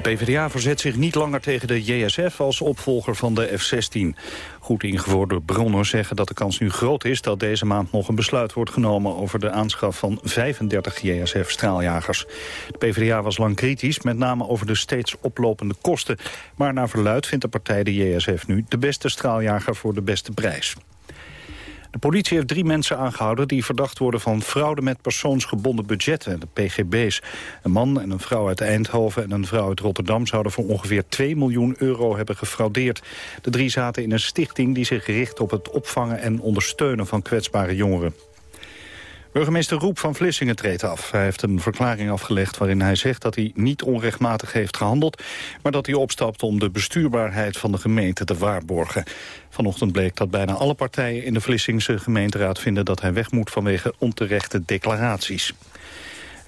De PvdA verzet zich niet langer tegen de JSF als opvolger van de F-16. Goed ingevoerde bronnen zeggen dat de kans nu groot is... dat deze maand nog een besluit wordt genomen over de aanschaf van 35 JSF-straaljagers. De PvdA was lang kritisch, met name over de steeds oplopende kosten. Maar naar verluid vindt de partij de JSF nu de beste straaljager voor de beste prijs. De politie heeft drie mensen aangehouden die verdacht worden van fraude met persoonsgebonden budgetten, de PGB's. Een man en een vrouw uit Eindhoven en een vrouw uit Rotterdam zouden voor ongeveer 2 miljoen euro hebben gefraudeerd. De drie zaten in een stichting die zich richt op het opvangen en ondersteunen van kwetsbare jongeren. Burgemeester Roep van Vlissingen treedt af. Hij heeft een verklaring afgelegd waarin hij zegt dat hij niet onrechtmatig heeft gehandeld... maar dat hij opstapt om de bestuurbaarheid van de gemeente te waarborgen. Vanochtend bleek dat bijna alle partijen in de Vlissingse gemeenteraad vinden dat hij weg moet vanwege onterechte declaraties.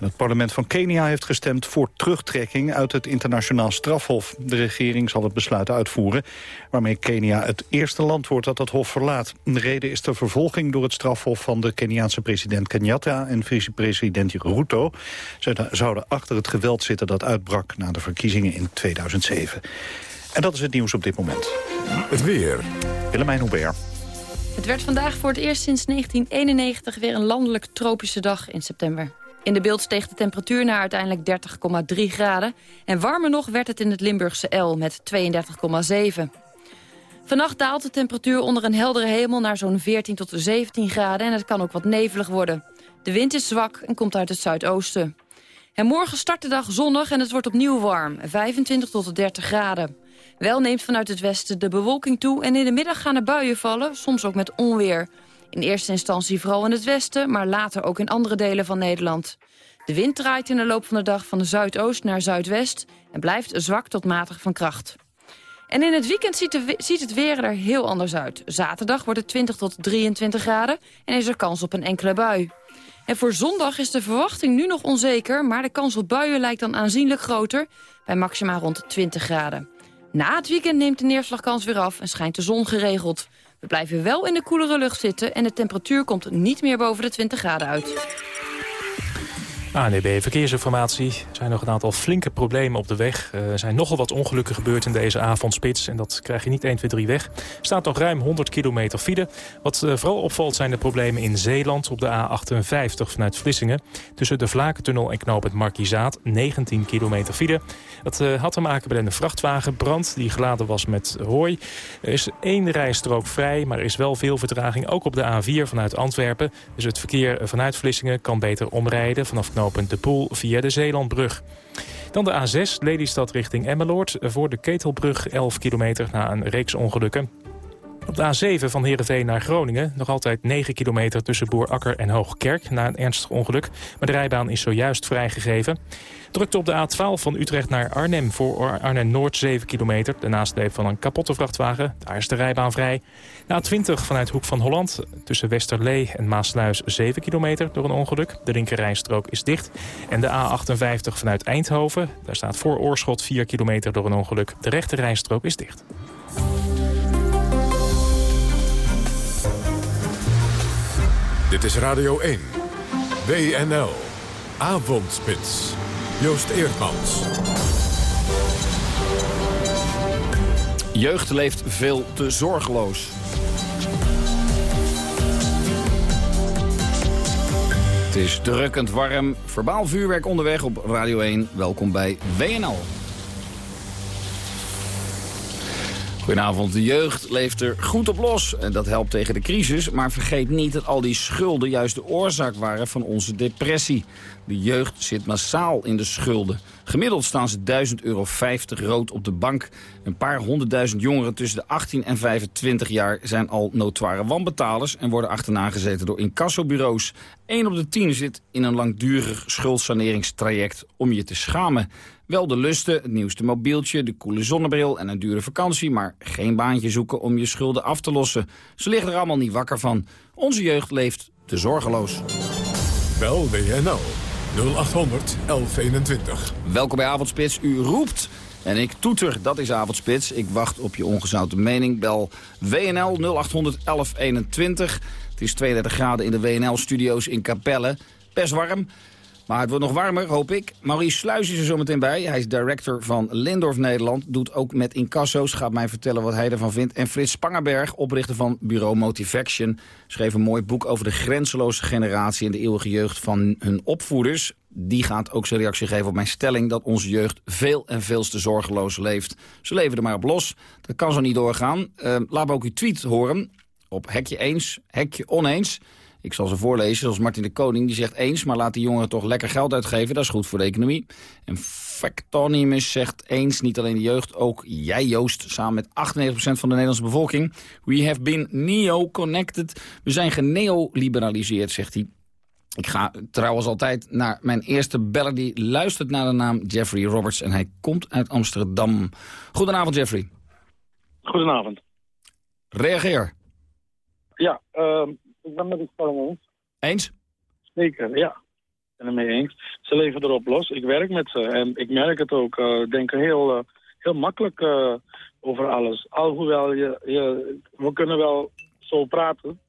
Het parlement van Kenia heeft gestemd voor terugtrekking uit het internationaal strafhof. De regering zal het besluit uitvoeren, waarmee Kenia het eerste land wordt dat het hof verlaat. De reden is de vervolging door het strafhof van de Keniaanse president Kenyatta en vicepresident Ruto. Ze zouden achter het geweld zitten dat uitbrak na de verkiezingen in 2007. En dat is het nieuws op dit moment. Het weer. Willemijn Hubert. Het werd vandaag voor het eerst sinds 1991 weer een landelijk tropische dag in september. In de beeld steeg de temperatuur naar uiteindelijk 30,3 graden. En warmer nog werd het in het Limburgse El met 32,7. Vannacht daalt de temperatuur onder een heldere hemel naar zo'n 14 tot 17 graden... en het kan ook wat nevelig worden. De wind is zwak en komt uit het zuidoosten. En morgen start de dag zonnig en het wordt opnieuw warm, 25 tot 30 graden. Wel neemt vanuit het westen de bewolking toe en in de middag gaan er buien vallen, soms ook met onweer. In eerste instantie vooral in het westen, maar later ook in andere delen van Nederland. De wind draait in de loop van de dag van de zuidoost naar zuidwest... en blijft zwak tot matig van kracht. En in het weekend ziet, het weer er heel anders uit. Zaterdag wordt het 20 tot 23 graden en is er kans op een enkele bui. En voor zondag is de verwachting nu nog onzeker... maar de kans op buien lijkt dan aanzienlijk groter... bij maxima rond 20 graden. Na het weekend neemt de neerslagkans weer af en schijnt de zon geregeld. We blijven wel in de koelere lucht zitten en de temperatuur komt niet meer boven de 20 graden uit. ANEB Verkeersinformatie. Er zijn nog een aantal flinke problemen op de weg. Er zijn nogal wat ongelukken gebeurd in deze avondspits. En dat krijg je niet 1, 2, 3 weg. Er staat nog ruim 100 kilometer file. Wat uh, vooral opvalt zijn de problemen in Zeeland op de A58 vanuit Vlissingen. Tussen de Vlakentunnel en knooppunt Markizaat. 19 kilometer file. Dat uh, had te maken met een vrachtwagenbrand die geladen was met hooi. Er is één rijstrook vrij, maar er is wel veel vertraging. Ook op de A4 vanuit Antwerpen. Dus het verkeer vanuit Vlissingen kan beter omrijden vanaf De Poel via de Zeelandbrug. Dan de A6, Lelystad richting Emmeloord. Voor de Ketelbrug 11 kilometer na een reeks ongelukken. Op de A7 van Heerenveen naar Groningen nog altijd 9 kilometer tussen Boerakker en Hoogkerk na een ernstig ongeluk. Maar de rijbaan is zojuist vrijgegeven. Drukte op de A12 van Utrecht naar Arnhem voor Arnhem-Noord 7 kilometer. De nasleep van een kapotte vrachtwagen. Daar is de rijbaan vrij. Na 20 vanuit Hoek van Holland tussen Westerlee en Maasluis 7 kilometer door een ongeluk. De linkerrijstrook is dicht. En de A58 vanuit Eindhoven. Daar staat voor Oorschot 4 kilometer door een ongeluk. De rechterrijstrook is dicht. Dit is Radio 1. WNL. Avondspits. Joost Eerdmans. Jeugd leeft veel te zorgeloos. Het is drukkend warm. Verbaal vuurwerk onderweg op Radio 1. Welkom bij WNL. Goedenavond. De jeugd leeft er goed op los. En dat helpt tegen de crisis. Maar vergeet niet dat al die schulden juist de oorzaak waren van onze depressie. De jeugd zit massaal in de schulden. Gemiddeld staan ze 1000,50 euro rood op de bank. Een paar honderdduizend jongeren tussen de 18 en 25 jaar... zijn al notoire wanbetalers en worden achterna gezeten door incassobureaus. 1 op de 10 zit in een langdurig schuldsaneringstraject om je te schamen. Wel de lusten, het nieuwste mobieltje, de coole zonnebril en een dure vakantie... maar geen baantje zoeken om je schulden af te lossen. Ze liggen er allemaal niet wakker van. Onze jeugd leeft te zorgeloos. Bel WNL 0800 1121. Welkom bij Avondspits. U roept en ik toeter, dat is Avondspits. Ik wacht op je ongezouten mening. Bel WNL 0800 1121. Het is 32 graden in de WNL-studio's in Capelle. Best warm. Maar het wordt nog warmer, hoop ik. Maurice Sluis is er zo meteen bij. Hij is director van Lindorf Nederland. Doet ook met incasso's. Gaat mij vertellen wat hij ervan vindt. En Frits Spangerberg, oprichter van bureau Motivaction... schreef een mooi boek over de grenzeloze generatie... en de eeuwige jeugd van hun opvoeders. Die gaat ook zijn reactie geven op mijn stelling... dat onze jeugd veel en veel te zorgeloos leeft. Ze leven er maar op los. Dat kan zo niet doorgaan. Uh, laat me ook uw tweet horen. Op hekje eens, hekje oneens... Ik zal ze voorlezen, zoals Martin de Koning, die zegt eens... maar laat die jongeren toch lekker geld uitgeven, dat is goed voor de economie. En Factonimus zegt eens, niet alleen de jeugd, ook jij Joost... samen met 98% van de Nederlandse bevolking. We have been neo-connected. We zijn geneoliberaliseerd, zegt hij. Ik ga trouwens altijd naar mijn eerste beller. Die luistert naar de naam Jeffrey Roberts en hij komt uit Amsterdam. Goedenavond, Jeffrey. Goedenavond. Reageer. Ja, uh, ik ben met die stelling eens. Eens? Zeker, ja. Ik ben het mee eens. Ze leven erop los. Ik werk met ze en ik merk het ook. Uh, denken heel, uh, heel makkelijk uh, over alles. Alhoewel, je, je, we kunnen wel zo praten.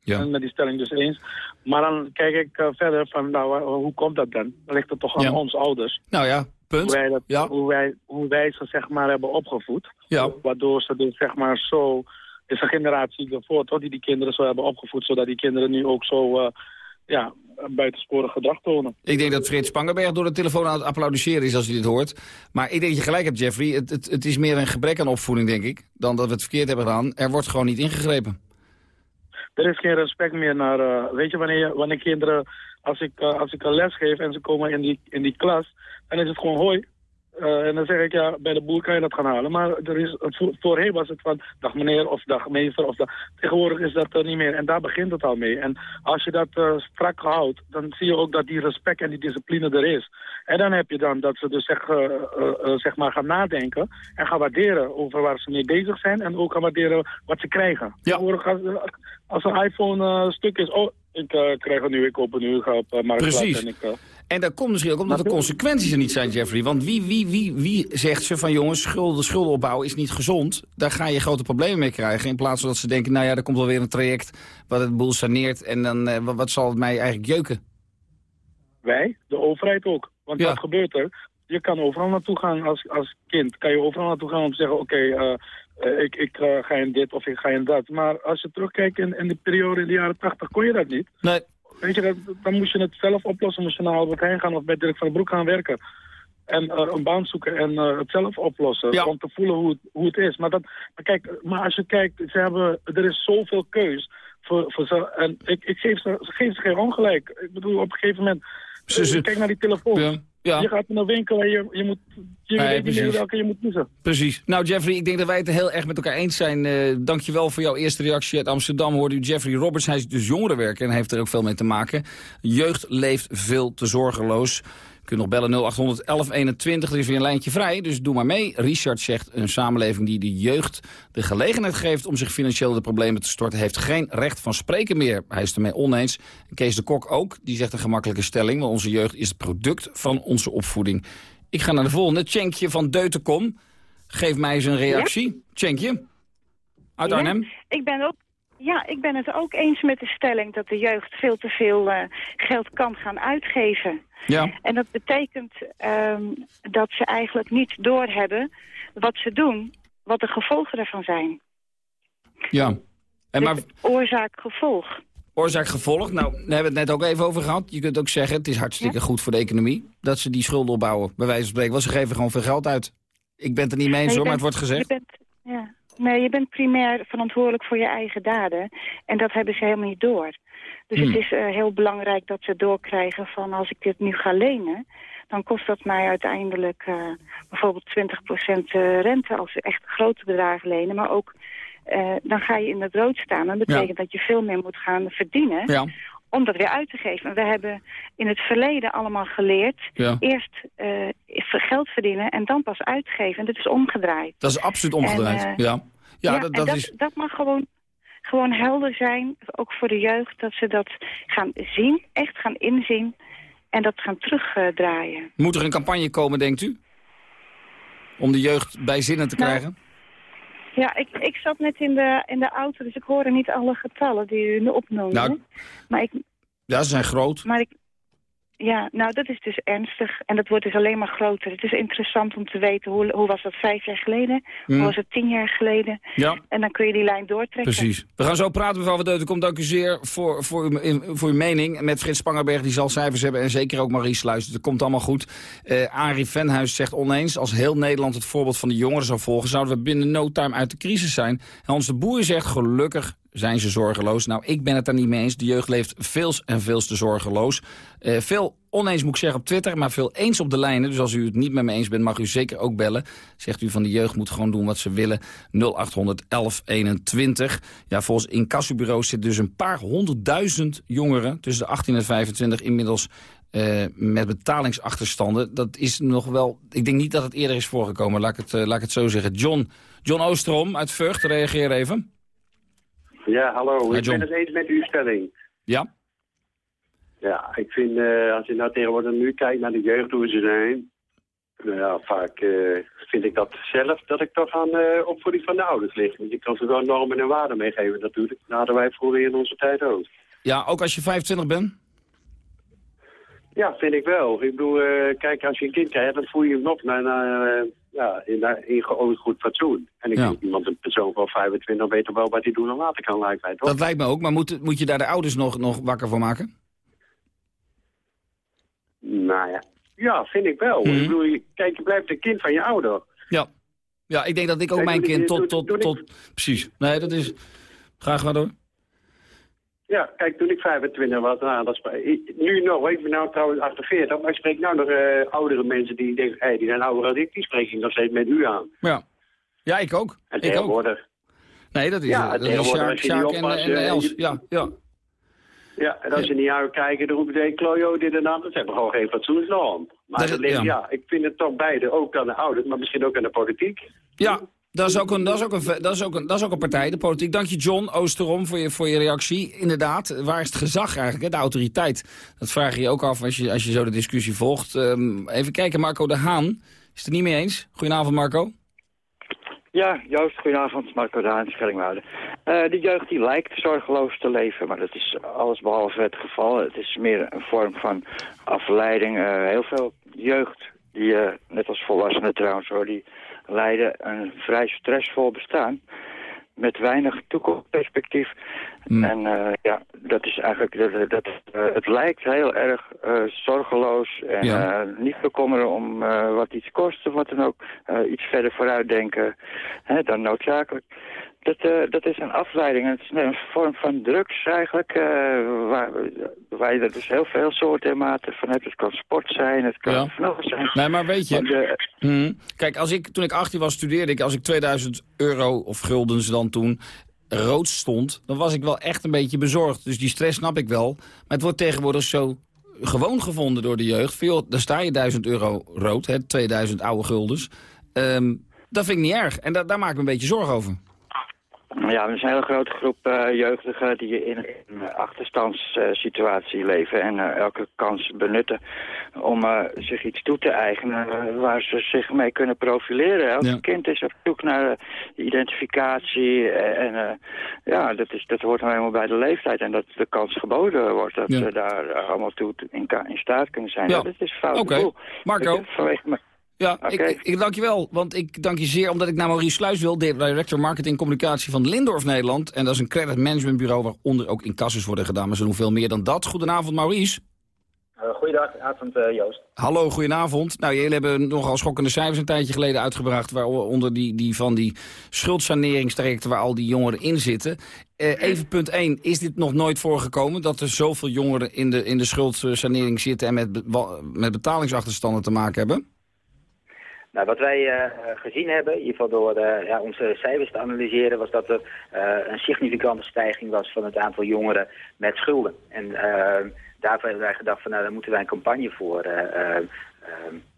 Ja. En met die stelling dus eens. Maar dan kijk ik verder van, nou, hoe komt dat dan? Dan ligt het toch aan Ja. ons ouders. Nou ja, punt. Hoe wij, dat, Ja. hoe, wij, hoe wij ze zeg maar hebben opgevoed. Ja. Waardoor ze dus zeg maar zo... is een generatie ervoor toch die die kinderen zo hebben opgevoed. Zodat die kinderen nu ook zo eh, ja, buitensporig gedrag tonen. Ik denk dat Frits Spangenberg door de telefoon aan het applaudisseren is als hij dit hoort. Maar ik denk dat je gelijk hebt, Jeffrey. Het, het, het is meer een gebrek aan opvoeding, denk ik, dan dat we het verkeerd hebben gedaan. Er wordt gewoon niet ingegrepen. Er is geen respect meer naar... eh, weet je, wanneer, wanneer kinderen... Als ik, eh, als ik een les geef en ze komen in die, in die klas... dan is het gewoon hoi. Eh, en dan zeg ik, ja, bij de boer kan je dat gaan halen. Maar er is, voor, voorheen was het van dag meneer of dag meester. Of dag, tegenwoordig is dat er niet meer. En daar begint het al mee. En als je dat eh, strak houdt, dan zie je ook dat die respect en die discipline er is. En dan heb je dan dat ze dus zeg, eh, zeg maar gaan nadenken en gaan waarderen over waar ze mee bezig zijn. En ook gaan waarderen wat ze krijgen. Tegenwoordig als, als een iPhone stuk is, oh, ik krijg het nu, ik koop het nu, ik ga op Marktplaats en ik... En dat komt misschien ook omdat de consequenties er niet zijn, Jeffrey. Want wie, wie, wie, wie zegt ze van jongens, schulden, schulden opbouwen is niet gezond. Daar ga je grote problemen mee krijgen. In plaats van dat ze denken, nou ja, er komt wel weer een traject wat het boel saneert. En dan, eh, wat, wat zal het mij eigenlijk jeuken? Wij, de overheid ook. Want Ja. wat gebeurt er? Je kan overal naartoe gaan als, als kind. Kan je overal naartoe gaan om te zeggen, oké, eh, eh, ik, ik ga in dit of ik ga in dat. Maar als je terugkijkt in, in de periode in de jaren tachtig, kon je dat niet. Nee. Weet je, dat, dan moest je het zelf oplossen. Moest je naar Albert Heijn gaan of bij Dirk van den Broek gaan werken. En eh, een baan zoeken en eh, het zelf oplossen. Om te voelen hoe het, hoe het is. Maar, dat, maar kijk, maar als je kijkt, ze hebben, er is zoveel keus. Voor, voor ze, en ik, ik geef ze, ze geven ze geen ongelijk. Ik bedoel, op een gegeven moment... Ze- ze- eh, kijk naar die telefoon. Ja, ja. Je gaat in een winkel en je, je, moet, je Nee, weet welke je moet kiezen. Precies. Nou, Jeffrey, ik denk dat wij het heel erg met elkaar eens zijn. Eh dankjewel voor jouw eerste reactie uit Amsterdam. Hoorde u Jeffrey Roberts. Hij is dus jongerenwerker en heeft er ook veel mee te maken. Jeugd leeft veel te zorgeloos. Kunt nog bellen 0800 1121. Er is weer een lijntje vrij, dus doe maar mee. Richard zegt, een samenleving die de jeugd de gelegenheid geeft... om zich financieel in de problemen te storten... heeft geen recht van spreken meer. Hij is ermee oneens. En Kees de Kok ook. Die zegt een gemakkelijke stelling. Want onze jeugd is het product van onze opvoeding. Ik ga naar de volgende. Tjenkje van Deutenkom. Geef mij eens een reactie. Tjenkje. Uit Ja, Arnhem. ik ben ook, ja, ik ben het ook eens met de stelling dat de jeugd veel te veel eh, geld kan gaan uitgeven. Ja. En dat betekent ehm, dat ze eigenlijk niet doorhebben wat ze doen, wat de gevolgen daarvan zijn. Ja. En maar, Oorzaak-gevolg. Oorzaak-gevolg, nou, daar hebben we het net ook even over gehad. Je kunt ook zeggen, het is hartstikke goed voor de economie... dat ze die schulden opbouwen, bij wijze van spreken. Want ze geven gewoon veel geld uit. Ik ben het er niet mee eens, hoor, maar het wordt gezegd. Je bent, ja. Nee, je bent primair verantwoordelijk voor je eigen daden. En dat hebben ze helemaal niet door. Dus Hmm. het is eh, heel belangrijk dat ze doorkrijgen van als ik dit nu ga lenen... dan kost dat mij uiteindelijk eh, bijvoorbeeld 20% eh, rente als ze echt grote bedragen lenen. Maar ook dan ga je in het rood staan. Dat betekent dat je veel meer moet gaan verdienen Ja. om dat weer uit te geven. En we hebben in het verleden allemaal geleerd... Ja. eerst geld verdienen en dan pas uitgeven. En dit is omgedraaid. Dat is absoluut omgedraaid, En, ja. Ja, dat, dat dat, is... dat mag gewoon, gewoon helder zijn, ook voor de jeugd... dat ze dat gaan zien, echt gaan inzien en dat gaan terugdraaien. Moet er een campagne komen, denkt u? Om de jeugd bij zinnen te Nou, krijgen? Ja, ik, ik zat net in de, in de auto, dus ik hoorde niet alle getallen die u opnoemde. Nou- maar ik, Ja, ze zijn groot. maar ik, ja, nou dat is dus ernstig en dat wordt dus alleen maar groter. Het is interessant om te weten, hoe, hoe was dat vijf jaar geleden? Hmm. Hoe was het tien jaar geleden? Ja. En dan kun je die lijn doortrekken. Precies. We gaan zo praten, mevrouw Van Deuten. Kom, dank u zeer voor, voor, uw, in- voor uw mening. Met Frits Spangerberg, die zal cijfers hebben. En zeker ook Marie Sluis. Het komt allemaal goed. Eh Arie Venhuis zegt oneens... als heel Nederland het voorbeeld van de jongeren zou volgen... zouden we binnen no time uit de crisis zijn. En Hans de Boer zegt gelukkig zijn ze zorgeloos. Nou, ik ben het daar niet mee eens. De jeugd leeft veel en veel te zorgeloos. Eh, veel oneens moet ik zeggen op Twitter, maar veel eens op de lijnen. Dus als u het niet met me eens bent, mag u zeker ook bellen. Zegt u van de jeugd moet gewoon doen wat ze willen. 0800 1121. Ja, volgens incassobureaus zitten dus een paar honderdduizend jongeren... tussen de 18 en 25 inmiddels eh, met betalingsachterstanden. Dat is nog wel... Ik denk niet dat het eerder is voorgekomen, laat ik het, eh, laat ik het zo zeggen. John, John Oosterom uit Vught, reageer even. Ja, hallo. Ik ben het eens met uw stelling. Ja? Ja, ik vind, eh, als je nou tegenwoordig nu kijkt naar de jeugd, hoe ze zijn... Nou ja, vaak eh, vind ik dat zelf dat ik toch aan de opvoeding van de ouders ligt. Want je kan ze wel normen en waarden meegeven natuurlijk. Dat hadden wij vroeger in onze tijd ook. Ja, ook als je 25 bent? Ja, vind ik wel. Ik bedoel, eh, kijk, als je een kind krijgt, dan voel je hem op naar, naar, eh, ja, in, in goed fatsoen. En ik Ja. denk iemand, een persoon van 25, weet wel wat hij doen en later kan, lijkt mij toch? Dat lijkt me ook, maar moet, moet je daar de ouders nog, nog wakker voor maken? Nou ja, ja, vind ik wel. Mhm. Ik bedoel, kijk, je blijft een kind van je ouder. Ja. Ja, ik denk dat ik ook Kijk, mijn kind tot... tot, tot Precies. Nee, dat is... Graag maar door. Ja, kijk, toen ik 25 was, nou, dat nu nog, ik ben nou trouwens 48, maar ik spreek nou nog eh, oudere mensen die denken, hé, die zijn ouder dan ik, die spreek ik nog steeds met u aan. Ja. Ja, ik ook. En ik ook. tegenwoordig, Nee, dat is, Ja, eh, dat is Sjaak, Sjaak en, oppast, en eh, Els. Ja, ja. ja, en als je niet aan kijken, dan roepen ze, klojo, dit en dat, hebben we gewoon geen fatsoenlijk land. Maar Dat- dat ligt, ja. ja. ik vind het toch beide, ook aan de ouders, maar misschien ook aan de politiek. Ja, dat is, ook een, dat, is ook een, dat, is ook een, dat is ook een partij, de politiek. Dank je John Oosterom voor je, voor je reactie. Inderdaad, waar is het gezag eigenlijk, de autoriteit? Dat vraag je je ook af als je, als je zo de discussie volgt. Ehm, even kijken, Marco de Haan is het er niet mee eens. Goedenavond Marco. Ja, Joost, goedenavond. Marco Daan, Schellingwoude. Eh de jeugd die lijkt zorgeloos te leven, maar dat is alles behalve het geval. Het is meer een vorm van afleiding. Eh, heel veel jeugd, die, eh, net als volwassenen trouwens hoor, die leiden een vrij stressvol bestaan. Met weinig toekomstperspectief. En eh, ja, dat is eigenlijk, dat, dat, eh, het lijkt heel erg eh, zorgeloos en Ja. niet bekommeren om wat iets kost of wat dan ook. Iets verder vooruit denken hè, dan noodzakelijk. Dat, eh, dat is een afleiding. Het is een vorm van drugs eigenlijk, eh, waar, waar je er dus heel veel soorten en maten van hebt. Het kan sport zijn, het kan Ja. van alles zijn. Nee, maar weet je... De- Mhm. Kijk, als ik, toen ik 18 was studeerde ik, als ik 2000 euro of guldens dan toen rood stond, dan was ik wel echt een beetje bezorgd. Dus die stress snap ik wel. Maar het wordt tegenwoordig zo gewoon gevonden door de jeugd. Veel, daar sta je 1000 euro rood, hè, 2000 oude guldens. Ehm, dat vind ik niet erg. En da daar maak ik me een beetje zorgen over. Ja, er is een hele grote groep eh, jeugdigen die in een achterstandssituatie leven en eh, elke kans benutten om eh, zich iets toe te eigenen waar ze zich mee kunnen profileren. Elk Ja. kind is op zoek naar identificatie en ja, dat, is, dat hoort nou helemaal bij de leeftijd en dat de kans geboden wordt dat Ja. ze daar allemaal toe in, in staat kunnen zijn. Ja. Dat is fout. Oké. Marco? Vanwege mijn- Ja, ik, ik, ik dank je wel. Want ik dank je zeer omdat ik naar Maurice Sluis wil... de director marketing communicatie van Lindorf Nederland. En dat is een credit management bureau waaronder ook incassos worden gedaan. Maar ze doen veel meer dan dat. Goedenavond, Maurice. Uh, goeiedag, avond uh, Joost. Hallo, goedenavond. Nou, jullie hebben nogal schokkende cijfers een tijdje geleden uitgebracht... waaronder die, die van die schuldsaneringstrajecten waar al die jongeren in zitten. Uh, even punt 1, is dit nog nooit voorgekomen... dat er zoveel jongeren in de, in de schuldsanering zitten... en met, met betalingsachterstanden te maken hebben? Nou, wat wij uh, gezien hebben, in ieder geval door uh, ja, onze cijfers te analyseren, was dat er uh, een significante stijging was van het aantal jongeren met schulden. En daarvoor hebben wij gedacht van nou, daar moeten wij een campagne voor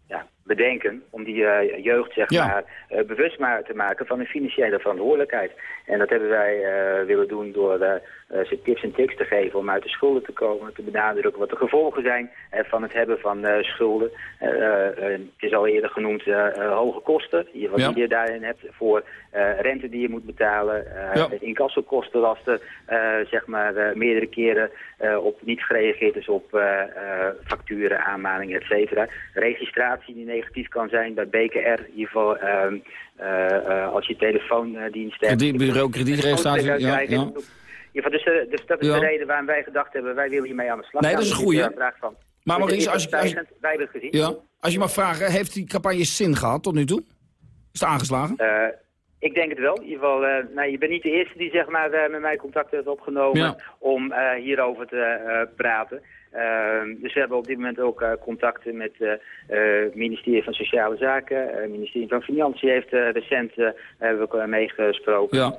ja, bedenken om die uh, jeugd zeg maar, uh, bewust maar te maken van een financiële verantwoordelijkheid. En dat hebben wij uh, willen doen door ze tips en tricks te geven om uit de schulden te komen, te benadrukken wat de gevolgen zijn van het hebben van schulden. het is al eerder genoemd hoge kosten, wat ja. je daarin hebt voor rente die je moet betalen, ja. incassokostenlasten, zeg maar meerdere keren op niet gereageerd is op facturen, aanmaningen, et cetera. Registratie die negatief kan zijn bij BKR. In ieder geval uh, als je telefoondienst hebt. Kredietregistratie, ja. ja. Ja, dus, dus dat is ja. de reden waarom wij gedacht hebben, wij willen hiermee aan de slag. Nee, dat is een goede. Van. Maar Maurice, als je, als, je, wij hebben het gezien. Ja, als je mag vragen, heeft die campagne zin gehad tot nu toe? Is het aangeslagen? Uh, ik denk het wel. In ieder geval, uh, nou, je bent niet de eerste die zeg maar, uh, met mij contact heeft opgenomen ja. om hierover te praten. Uh, dus we hebben op dit moment ook uh, contacten met het uh, ministerie van Sociale Zaken. Het ministerie van Financiën heeft recent hebben we meegesproken. Ja.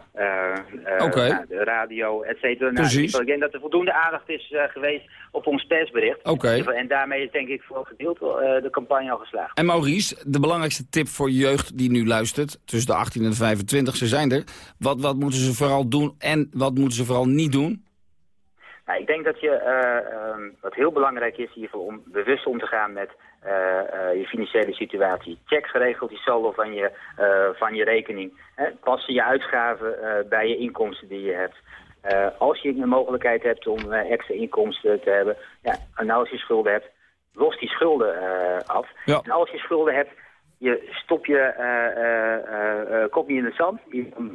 Okay. Nou, de radio, et cetera. Precies. Nou, ik denk dat er voldoende aandacht is geweest op ons persbericht. Oké. En daarmee is denk ik voor een gedeelte de campagne al geslaagd. En Maurice, de belangrijkste tip voor jeugd die nu luistert, tussen de 18 en de 25, ze zijn er. Wat, wat moeten ze vooral doen en wat moeten ze vooral niet doen? Nou, ik denk dat je, uh, um, wat heel belangrijk is hiervoor om bewust om te gaan met uh, uh, je financiële situatie. Check geregeld die saldo van je, van je rekening. Hè? Passen je uitgaven bij je inkomsten die je hebt. als je een mogelijkheid hebt om extra inkomsten te hebben, ja, en als je schulden hebt, los die schulden af. Ja. En als je schulden hebt, je stop je kop niet in het zand,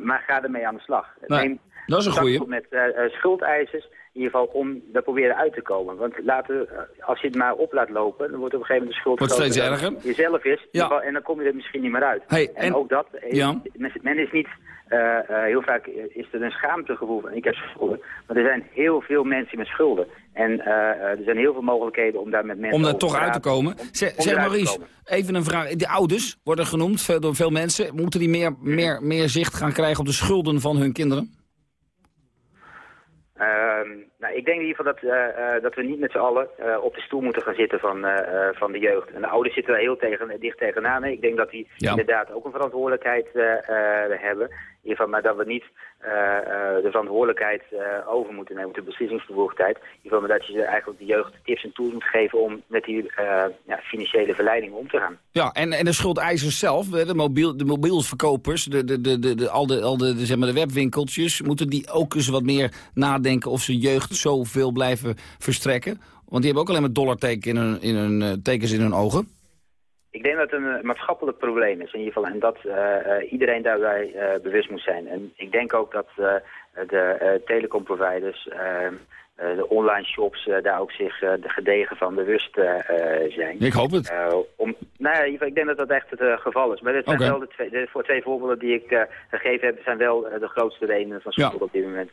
maar ga ermee aan de slag. Nee, Neem dat is een. Met schuldeisers in ieder geval om daar proberen uit te komen. Want laten, als je het maar op laat lopen, dan wordt op een gegeven moment de schuld wordt steeds erger. jezelf is. Ja. Geval, en dan kom je er misschien niet meer uit. Hey, en, ook dat, ja. men is niet, uh, uh, heel vaak is er een schaamtegevoel van ik heb schulden. Maar er zijn heel veel mensen met schulden. En uh, er zijn heel veel mogelijkheden om daar met mensen Om daar toch uit te komen. Om, zeg, zeg Maurice, even een vraag. De ouders worden genoemd door veel mensen. Moeten die meer, meer, meer zicht gaan krijgen op de schulden van hun kinderen? Uh, nou, ik denk in ieder geval dat, uh, uh, dat we niet met z'n allen uh, op de stoel moeten gaan zitten van, van de jeugd. En de ouders zitten daar heel tegen, dicht tegenaan. Ik denk dat die ja. inderdaad ook een verantwoordelijkheid hebben. In ieder geval, maar dat we niet de verantwoordelijkheid over moeten nemen, de beslissingsvermogenheid. In ieder geval, maar dat je eigenlijk de jeugd tips en tools moet geven om met die ja, financiële verleiding om te gaan. Ja, en, en de schuldeisers zelf, de, mobiel, de mobielverkopers, de, de, de, de, de, al, de, al de, zeg maar de webwinkeltjes, moeten die ook eens wat meer nadenken of ze jeugd zoveel blijven verstrekken? Want die hebben ook alleen maar dollartekens in hun, in uh, tekens in hun ogen. Ik denk dat het een maatschappelijk probleem is in ieder geval. En dat uh, uh, iedereen daarbij bewust moet zijn. En ik denk ook dat de telecomproviders uh, de online shops uh, daar ook zich uh, de gedegen van bewust zijn. Ik hoop het. om, nou ja, ik denk dat dat echt het geval is. Maar dit zijn okay. wel de twee, de, voor twee voorbeelden die ik gegeven heb, zijn wel de grootste redenen van ja. op dit moment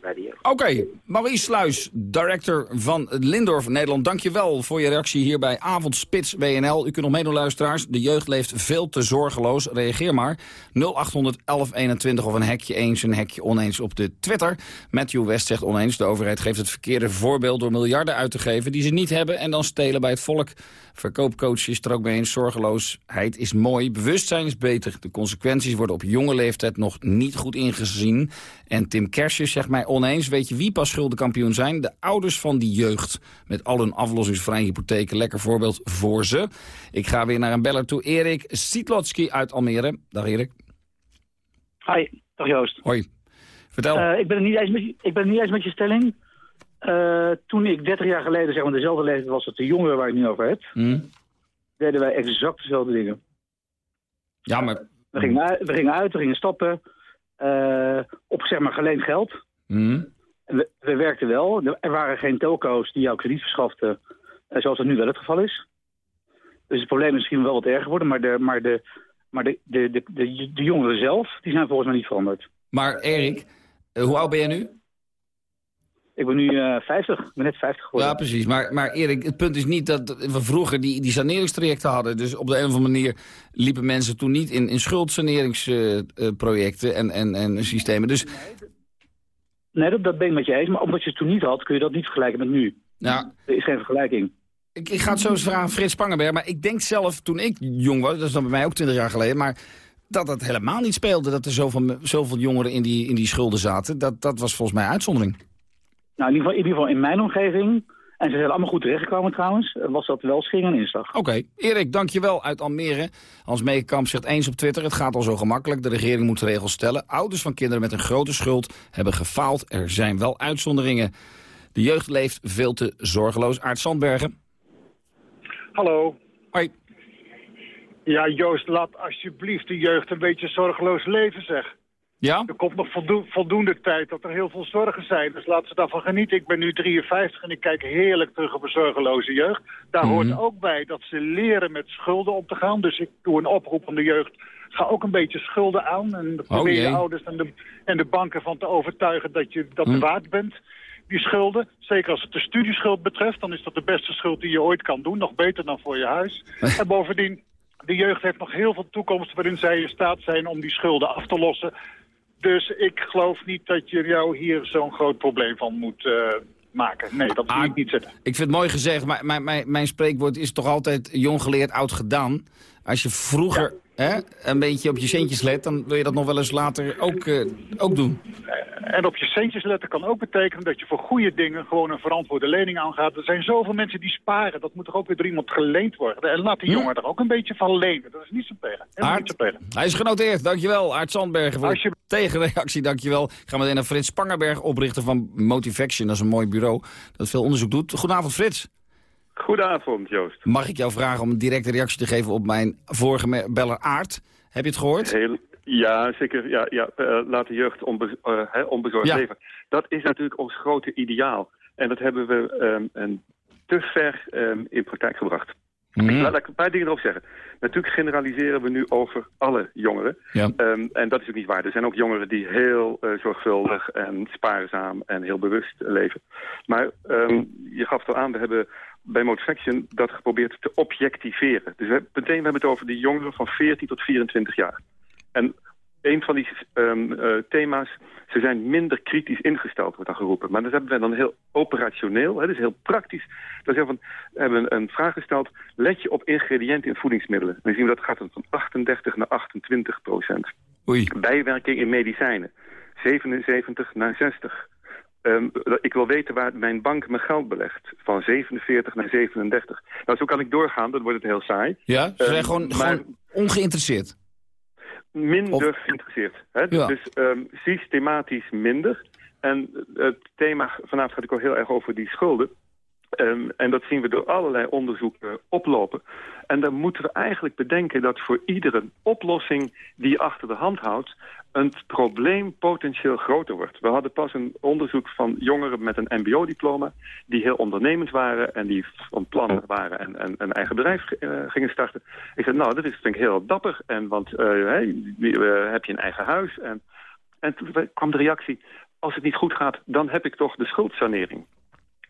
bij de jeugd. Oké, okay. Maurice Sluis, director van Lindorf Nederland. Dank je wel voor je reactie hier bij Avondspits WNL. U kunt nog meedoen, luisteraars. De jeugd leeft veel te zorgeloos. Reageer maar. 0800 1121 of een hekje eens, een hekje oneens op de Twitter. Matthew West zegt oneens. De overheid geeft het het verkeerde voorbeeld door miljarden uit te geven die ze niet hebben en dan stelen bij het volk. Verkoopcoach is er ook mee eens. Zorgeloosheid is mooi, bewustzijn is beter. De consequenties worden op jonge leeftijd nog niet goed ingezien. En Tim Kersjes zegt mij oneens, weet je wie pas schuldenkampioen zijn? De ouders van die jeugd. Met al hun aflossingsvrije hypotheken. Lekker voorbeeld voor ze. Ik ga weer naar een beller toe. Erik Sietlotski uit Almere. Dag Erik. Hi, dag Joost. Hoi. Vertel. Uh, ik, ben het niet eens met ik ben het niet eens met je stelling. Uh, toen ik 30 jaar geleden, zeg maar dezelfde leeftijd was, het de jongeren waar ik het nu over heb, mm. deden wij exact dezelfde dingen. Ja, maar... We gingen, uit, we gingen uit, we gingen stappen eh, op zeg maar geleend geld. Mhm. We, we werkten wel. Er waren geen telco's die jou krediet verschaften, eh, zoals dat nu wel het geval is. Dus het probleem is misschien wel wat erger geworden, maar de, maar de, maar de, de, de, de, de jongeren zelf, die zijn volgens mij niet veranderd. Maar Erik, eh, hoe oud ben je nu? Ik ben nu eh 50, ik ben net 50 geworden. Ja, precies. Maar, maar Erik, het punt is niet dat we vroeger die, die saneringstrajecten hadden. Dus op de een of andere manier liepen mensen toen niet in, in schuldsaneringsprojecten en, en, en systemen. Dus Nee, dat, dat ben ik met je eens. Maar omdat je het toen niet had, kun je dat niet vergelijken met nu. Ja. Er is geen vergelijking. ik, ik ga het zo eens vragen aan Frits Spangenberg. Maar ik denk zelf, toen ik jong was, dat is dan bij mij ook 20 jaar geleden... maar dat dat helemaal niet speelde, dat er zoveel, zoveel jongeren in die, in die schulden zaten. Dat, dat was volgens mij uitzondering. Nou, in ieder, geval, in ieder geval in mijn omgeving, en ze zijn allemaal goed terechtgekomen trouwens, eh, was dat wel schering en inslag. Oké, Erik, dankjewel uit Almere. Hans Meekamp zegt eens op Twitter, het gaat al zo gemakkelijk. De regering moet regels stellen. Ouders van kinderen met een grote schuld hebben gefaald. Er zijn wel uitzonderingen. De jeugd leeft veel te zorgeloos. Aart Sandbergen. Hallo. Hoi. Ja, Joost, laat alsjeblieft de jeugd een beetje zorgeloos leven, zeg. Ja? Er komt nog voldo- voldoende tijd dat er heel veel zorgen zijn. Dus laten ze daarvan genieten. Ik ben nu 53 en ik kijk heerlijk terug op een zorgeloze jeugd. Daar Mhm. hoort ook bij dat ze leren met schulden om te gaan. Dus ik doe een oproep aan de jeugd. Ga ook een beetje schulden aan. En probeer je ouders en de, en de banken van te overtuigen dat je dat Hm. waard bent. Die schulden, zeker als het de studieschuld betreft, dan is dat de beste schuld die je ooit kan doen. Nog beter dan voor je huis. en bovendien, de jeugd heeft nog heel veel toekomst waarin zij in staat zijn om die schulden af te lossen. Dus ik geloof niet dat je jou hier zo'n groot probleem van moet eh, maken. Nee, dat zie ik niet zitten. Ik vind het mooi gezegd, maar mijn, mijn, mijn spreekwoord is toch altijd jong geleerd, oud gedaan. Als je vroeger hè, een beetje op je centjes let, dan wil je dat nog wel eens later ook, eh, ook doen. En op je centjes letten kan ook betekenen dat je voor goede dingen gewoon een verantwoorde lening aangaat. Er zijn zoveel mensen die sparen. Dat moet toch ook weer door iemand geleend worden. En laat die Hm? jongen er ook een beetje van lenen. Dat is niet zo tegen. Zo. Hij is genoteerd, dankjewel. Aart Sandbergen voor de tegenreactie, dankjewel. Ik ga meteen naar Frits Spangerberg, oprichter van Motivaction. Dat is een mooi bureau dat veel onderzoek doet. Goedenavond Frits. Goedenavond, Joost. Mag ik jou vragen om een directe reactie te geven op mijn vorige beller Aart? Heb je het gehoord? Heel, ja, zeker. Ja, ja, eh, laat de jeugd onbe eh, hè, onbezorgd Ja. leven. Dat is natuurlijk ons grote ideaal. En dat hebben we ehm, een te ver ehm, in praktijk gebracht. Ik laat ik een paar dingen erop zeggen. Natuurlijk generaliseren we nu over alle jongeren. Ja. Ehm, en dat is ook niet waar. Er zijn ook jongeren die heel eh, zorgvuldig en spaarzaam en heel bewust leven. Maar je gaf het al aan, we hebben bij Motivaction dat geprobeerd te objectiveren. Dus we hebben, meteen we hebben het over die jongeren van 14 tot 24 jaar. En een van die ehm, eh, thema's, ze zijn minder kritisch ingesteld, wordt dan geroepen. Maar dat hebben we dan heel operationeel, hè, dus heel praktisch. Dat is heel van, we hebben een, een vraag gesteld, let je op ingrediënten in voedingsmiddelen. En dan zien we dat gaat dan van 38 naar 28 procent. Oei. Bijwerking in medicijnen, 77 naar 60. Ehm, ik wil weten waar mijn bank mijn geld belegt. Van 47 naar 37. Nou, zo kan ik doorgaan, dan wordt het heel saai. Ja, ze zijn Ehm, gewoon, maar- gewoon ongeïnteresseerd. minder geïnteresseerd. Hè? Ja. Dus ehm, systematisch minder. En het thema vanavond gaat ook al heel erg over die schulden. En dat zien we door allerlei onderzoeken oplopen. En dan moeten we eigenlijk bedenken dat voor iedere oplossing die je achter de hand houdt... een probleem potentieel groter wordt. We hadden pas een onderzoek van jongeren met een mbo-diploma... die heel ondernemend waren en die van plan waren en, en een eigen bedrijf eh, gingen starten. Ik zei, nou, dat is denk ik heel dapper. En, want eh, hey, eh, heb je een eigen huis? En, en toen kwam de reactie, als het niet goed gaat... dan heb ik toch de schuldsanering.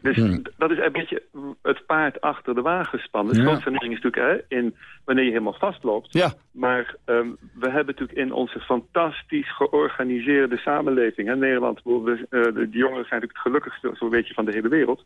Dus dat is een beetje het paard achter de wagen spannen. Ja. Is natuurlijk hè, in, wanneer je helemaal vastloopt. Ja. Maar ehm, we hebben natuurlijk in onze fantastisch georganiseerde samenleving... Hè, Nederland, we, eh, de, de jongeren zijn natuurlijk het gelukkigste zo'n beetje van de hele wereld...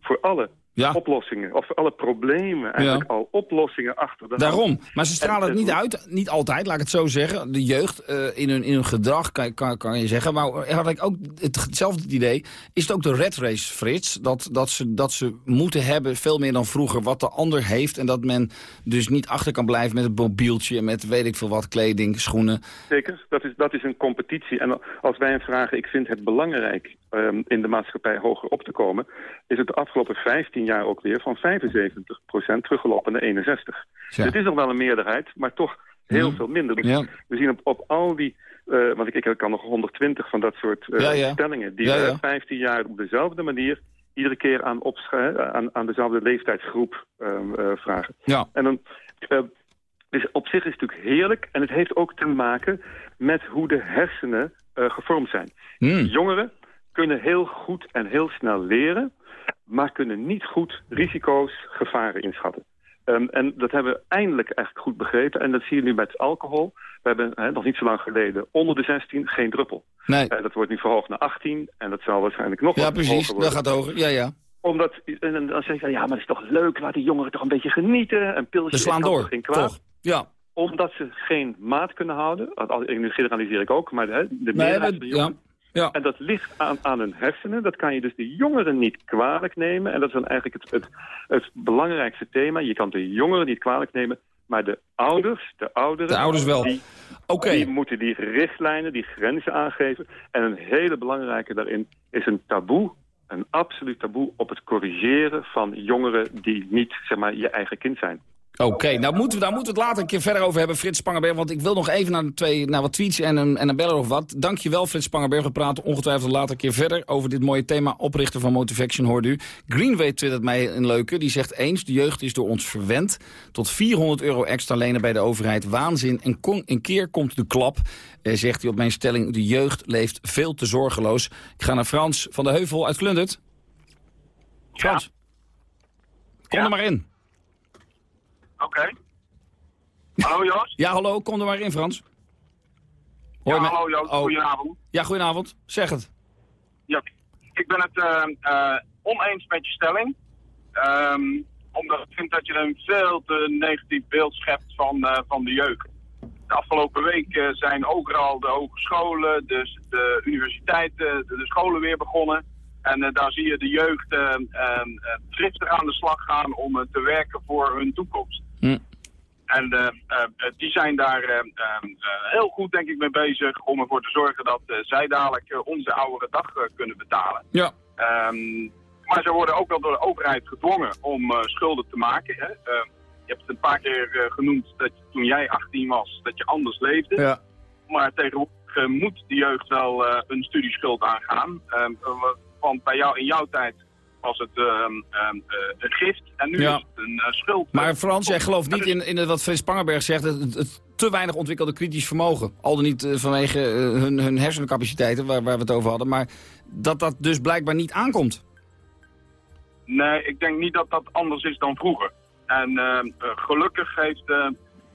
voor alle oplossingen, of alle problemen eigenlijk al oplossingen achter de hand. Daarom. Maar ze stralen En- het niet uit, niet altijd, laat ik het zo zeggen. De jeugd, eh, in, hun, in hun gedrag, kan, kan, kan je zeggen. Maar had ik ook het, hetzelfde idee. Is het ook de red race, Frits? Dat, dat, ze, dat ze moeten hebben, veel meer dan vroeger, wat de ander heeft. En dat men dus niet achter kan blijven met het mobieltje... met weet ik veel wat, kleding, schoenen. Zeker, dat is, dat is een competitie. En als wij vragen, ik vind het belangrijk ehm, in de maatschappij hoger op te komen... is het de afgelopen 15 jaar ook weer van 75% teruggelopen naar 61. Ja. Het is nog wel een meerderheid, maar toch heel Mhm. veel minder. Dus Ja. we zien op, op al die... eh, want ik, ik kan nog 120 van dat soort eh, ja. stellingen... die Ja, we ja. 15 jaar op dezelfde manier... iedere keer aan, aan, aan dezelfde leeftijdsgroep ehm, eh, vragen. Ja. En dan... eh, dus op zich is het natuurlijk heerlijk. En het heeft ook te maken met hoe de hersenen eh, gevormd zijn. Hmm. Jongeren kunnen heel goed en heel snel leren... maar kunnen niet goed risico's, gevaren inschatten. Ehm, en dat hebben we eindelijk eigenlijk goed begrepen. En dat zie je nu met alcohol. We hebben nog niet zo lang geleden onder de 16 geen druppel. Nee. Eh, dat wordt nu verhoogd naar 18 en dat zal waarschijnlijk nog Ja, precies. Dat gaat hoger. Ja, ja. Omdat, en dan zeg je, ja, maar het is toch leuk, laat die jongeren toch een beetje genieten. Een pilsje slaan door, geen kwaad. toch? Ja. Omdat ze geen maat kunnen houden. Nu generaliseer ik ook, maar de, de meerderheid van jongeren. Ja. En dat ligt aan, aan hun hersenen. Dat kan je dus de jongeren niet kwalijk nemen. En dat is dan eigenlijk het, het, het belangrijkste thema. Je kan de jongeren niet kwalijk nemen. Maar de ouders, de ouderen... De ouders wel. Die, die moeten die richtlijnen, die grenzen aangeven. En een hele belangrijke daarin is een taboe. Een absoluut taboe op het corrigeren van jongeren die niet zeg maar, je eigen kind zijn. Oké, nou moeten we, daar moeten we het later een keer verder over hebben, Frits Spangenberg. Want ik wil nog even naar, de twee, naar wat tweets en een, en een beller of wat. Dankjewel, Frits Spangenberg. We praten ongetwijfeld later een keer verder over dit mooie thema. Oprichter van Motivation hoort u. Greenway twittert mij een leuke. Die zegt eens, de jeugd is door ons verwend. Tot 400 euro extra lenen bij de overheid. Waanzin. En kon, een keer komt de klap, eh, zegt hij op mijn stelling. De jeugd leeft veel te zorgeloos. Ik ga naar Frans van de Heuvel uit Klundert. Frans. Kom er maar in. Oké. Hallo Jos. Ja, hallo, kom er maar in, Frans. Hoor Ja, je me? hallo Jos, Oh. goedenavond. Ja, goedenavond. Zeg het. Ja, ik ben het eh, eh, oneens met je stelling. Ehm, omdat ik vind dat je een veel te negatief beeld schept van, eh, van de jeugd. De afgelopen week eh, zijn overal de hogescholen, dus de universiteiten, de, de scholen weer begonnen. En daar zie je de jeugd eh, eh, eh, driftig aan de slag gaan om te werken voor hun toekomst. Hm. En eh, eh, die zijn daar eh, heel goed, denk ik, mee bezig om ervoor te zorgen dat zij dadelijk onze oudere dag kunnen betalen. Ja. Ehm, maar ze worden ook wel door de overheid gedwongen om schulden te maken. Hè? Je hebt het een paar keer genoemd dat je, toen jij 18 was, dat je anders leefde. Ja. Maar tegenwoordig moet de jeugd wel een studieschuld aangaan. Ehm, eh, want bij jou in jouw tijd was het ehm, eh, een gift en nu Ja. is het een eh, schuld. Maar Frans, jij gelooft niet in, in wat Frits Spangenberg zegt... Het, het te weinig ontwikkelde kritisch vermogen. Al dan niet eh, vanwege eh, hun, hun hersencapaciteiten, waar, waar we het over hadden. Maar dat dat dus blijkbaar niet aankomt. Nee, ik denk niet dat dat anders is dan vroeger. En ehm, eh, gelukkig heeft, eh,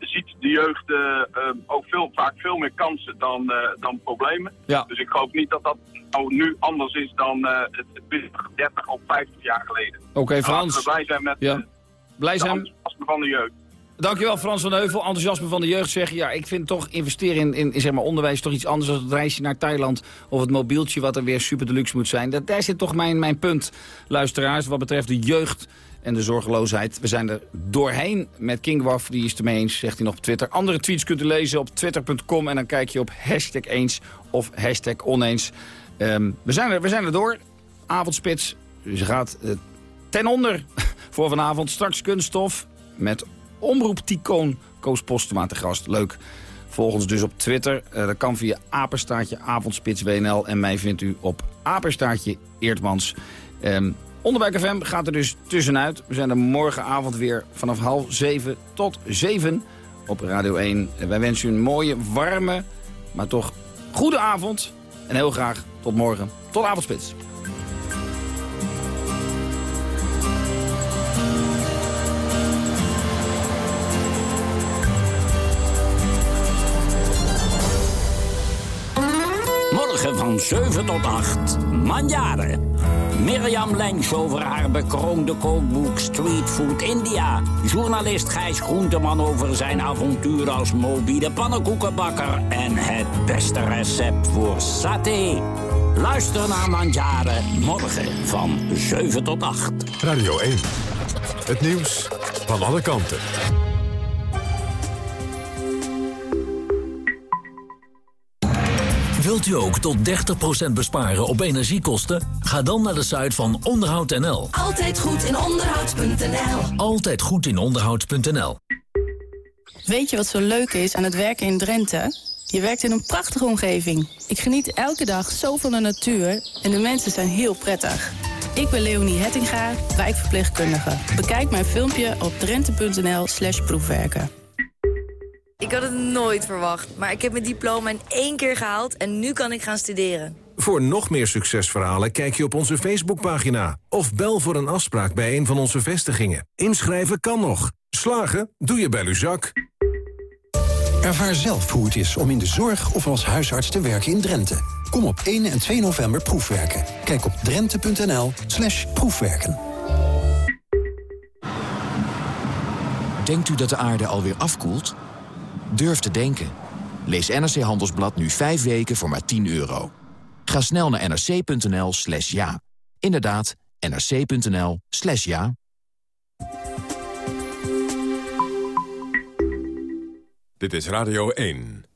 ziet de jeugd eh, eh, ook veel, vaak veel meer kansen dan, eh, dan problemen. Ja. Dus ik geloof niet dat dat nou nu anders is dan eh, het 20, 30 of 50 jaar geleden. Oké, Nou, Frans. we blij zijn met Ja. Blij zijn. enthousiasme van de jeugd. Dankjewel Frans van Heuvel. Enthousiasme van de jeugd zeggen. Ja, ik vind toch investeren in, in, in zeg maar, onderwijs toch iets anders dan het reisje naar Thailand. Of het mobieltje wat er weer super deluxe moet zijn. Dat, daar zit toch mijn, mijn punt, luisteraars, wat betreft de jeugd en de zorgeloosheid. We zijn er doorheen met King Waf, die is het ermee eens, zegt hij nog op Twitter. Andere tweets kunt u lezen op twitter.com en dan kijk je op hashtag eens of hashtag oneens. Ehm, we, zijn er, we zijn er door. Avondspits. Ze gaat eh, ten onder voor vanavond. Straks kunststof met omroep-ticoon Koos Postema te gast. Leuk. Volg ons dus op Twitter. Eh, dat kan via apenstaartje avondspits WNL. En mij vindt u op apenstaartje Eertmans. Ehm, Onderbuik FM gaat er dus tussenuit. We zijn er morgenavond weer vanaf half zeven tot zeven op Radio 1. En wij wensen u een mooie, warme, maar toch goede avond. En heel graag tot morgen. Tot avondspits. Morgen van 7 tot 8. Manjaren. Mirjam Lensch over haar bekroonde kookboek Street Food India. Journalist Gijs Groenteman over zijn avontuur als mobiele pannenkoekenbakker. En het beste recept voor saté. Luister naar Manjaren morgen van 7 tot 8. Radio 1. Het nieuws van alle kanten. Wilt u ook tot 30% besparen op energiekosten? Ga dan naar de site van onderhoud.nl. Altijd goed in onderhoud.nl. Altijd goed in onderhoud.nl. Weet je wat zo leuk is aan het werken in Drenthe? Je werkt in een prachtige omgeving. Ik geniet elke dag zo van de natuur en de mensen zijn heel prettig. Ik ben Leonie Hettinga, wijkverpleegkundige. Bekijk mijn filmpje op drenthe.nl slash proefwerken. Ik had het nooit verwacht, maar ik heb mijn diploma in één keer gehaald... en nu kan ik gaan studeren. Voor nog meer succesverhalen kijk je op onze Facebookpagina... of bel voor een afspraak bij een van onze vestigingen. Inschrijven kan nog. Slagen? Doe je bij Luzak. Ervaar zelf hoe het is om in de zorg of als huisarts te werken in Drenthe. Kom op 1 en 2 november proefwerken. Kijk op drenthe.nl slash proefwerken. Denkt u dat de aarde alweer afkoelt? Durf te denken. Lees NRC Handelsblad nu 5 weken voor maar 10 euro. Ga snel naar nrc.nl slash ja. Inderdaad, nrc.nl slash ja. Dit is Radio 1.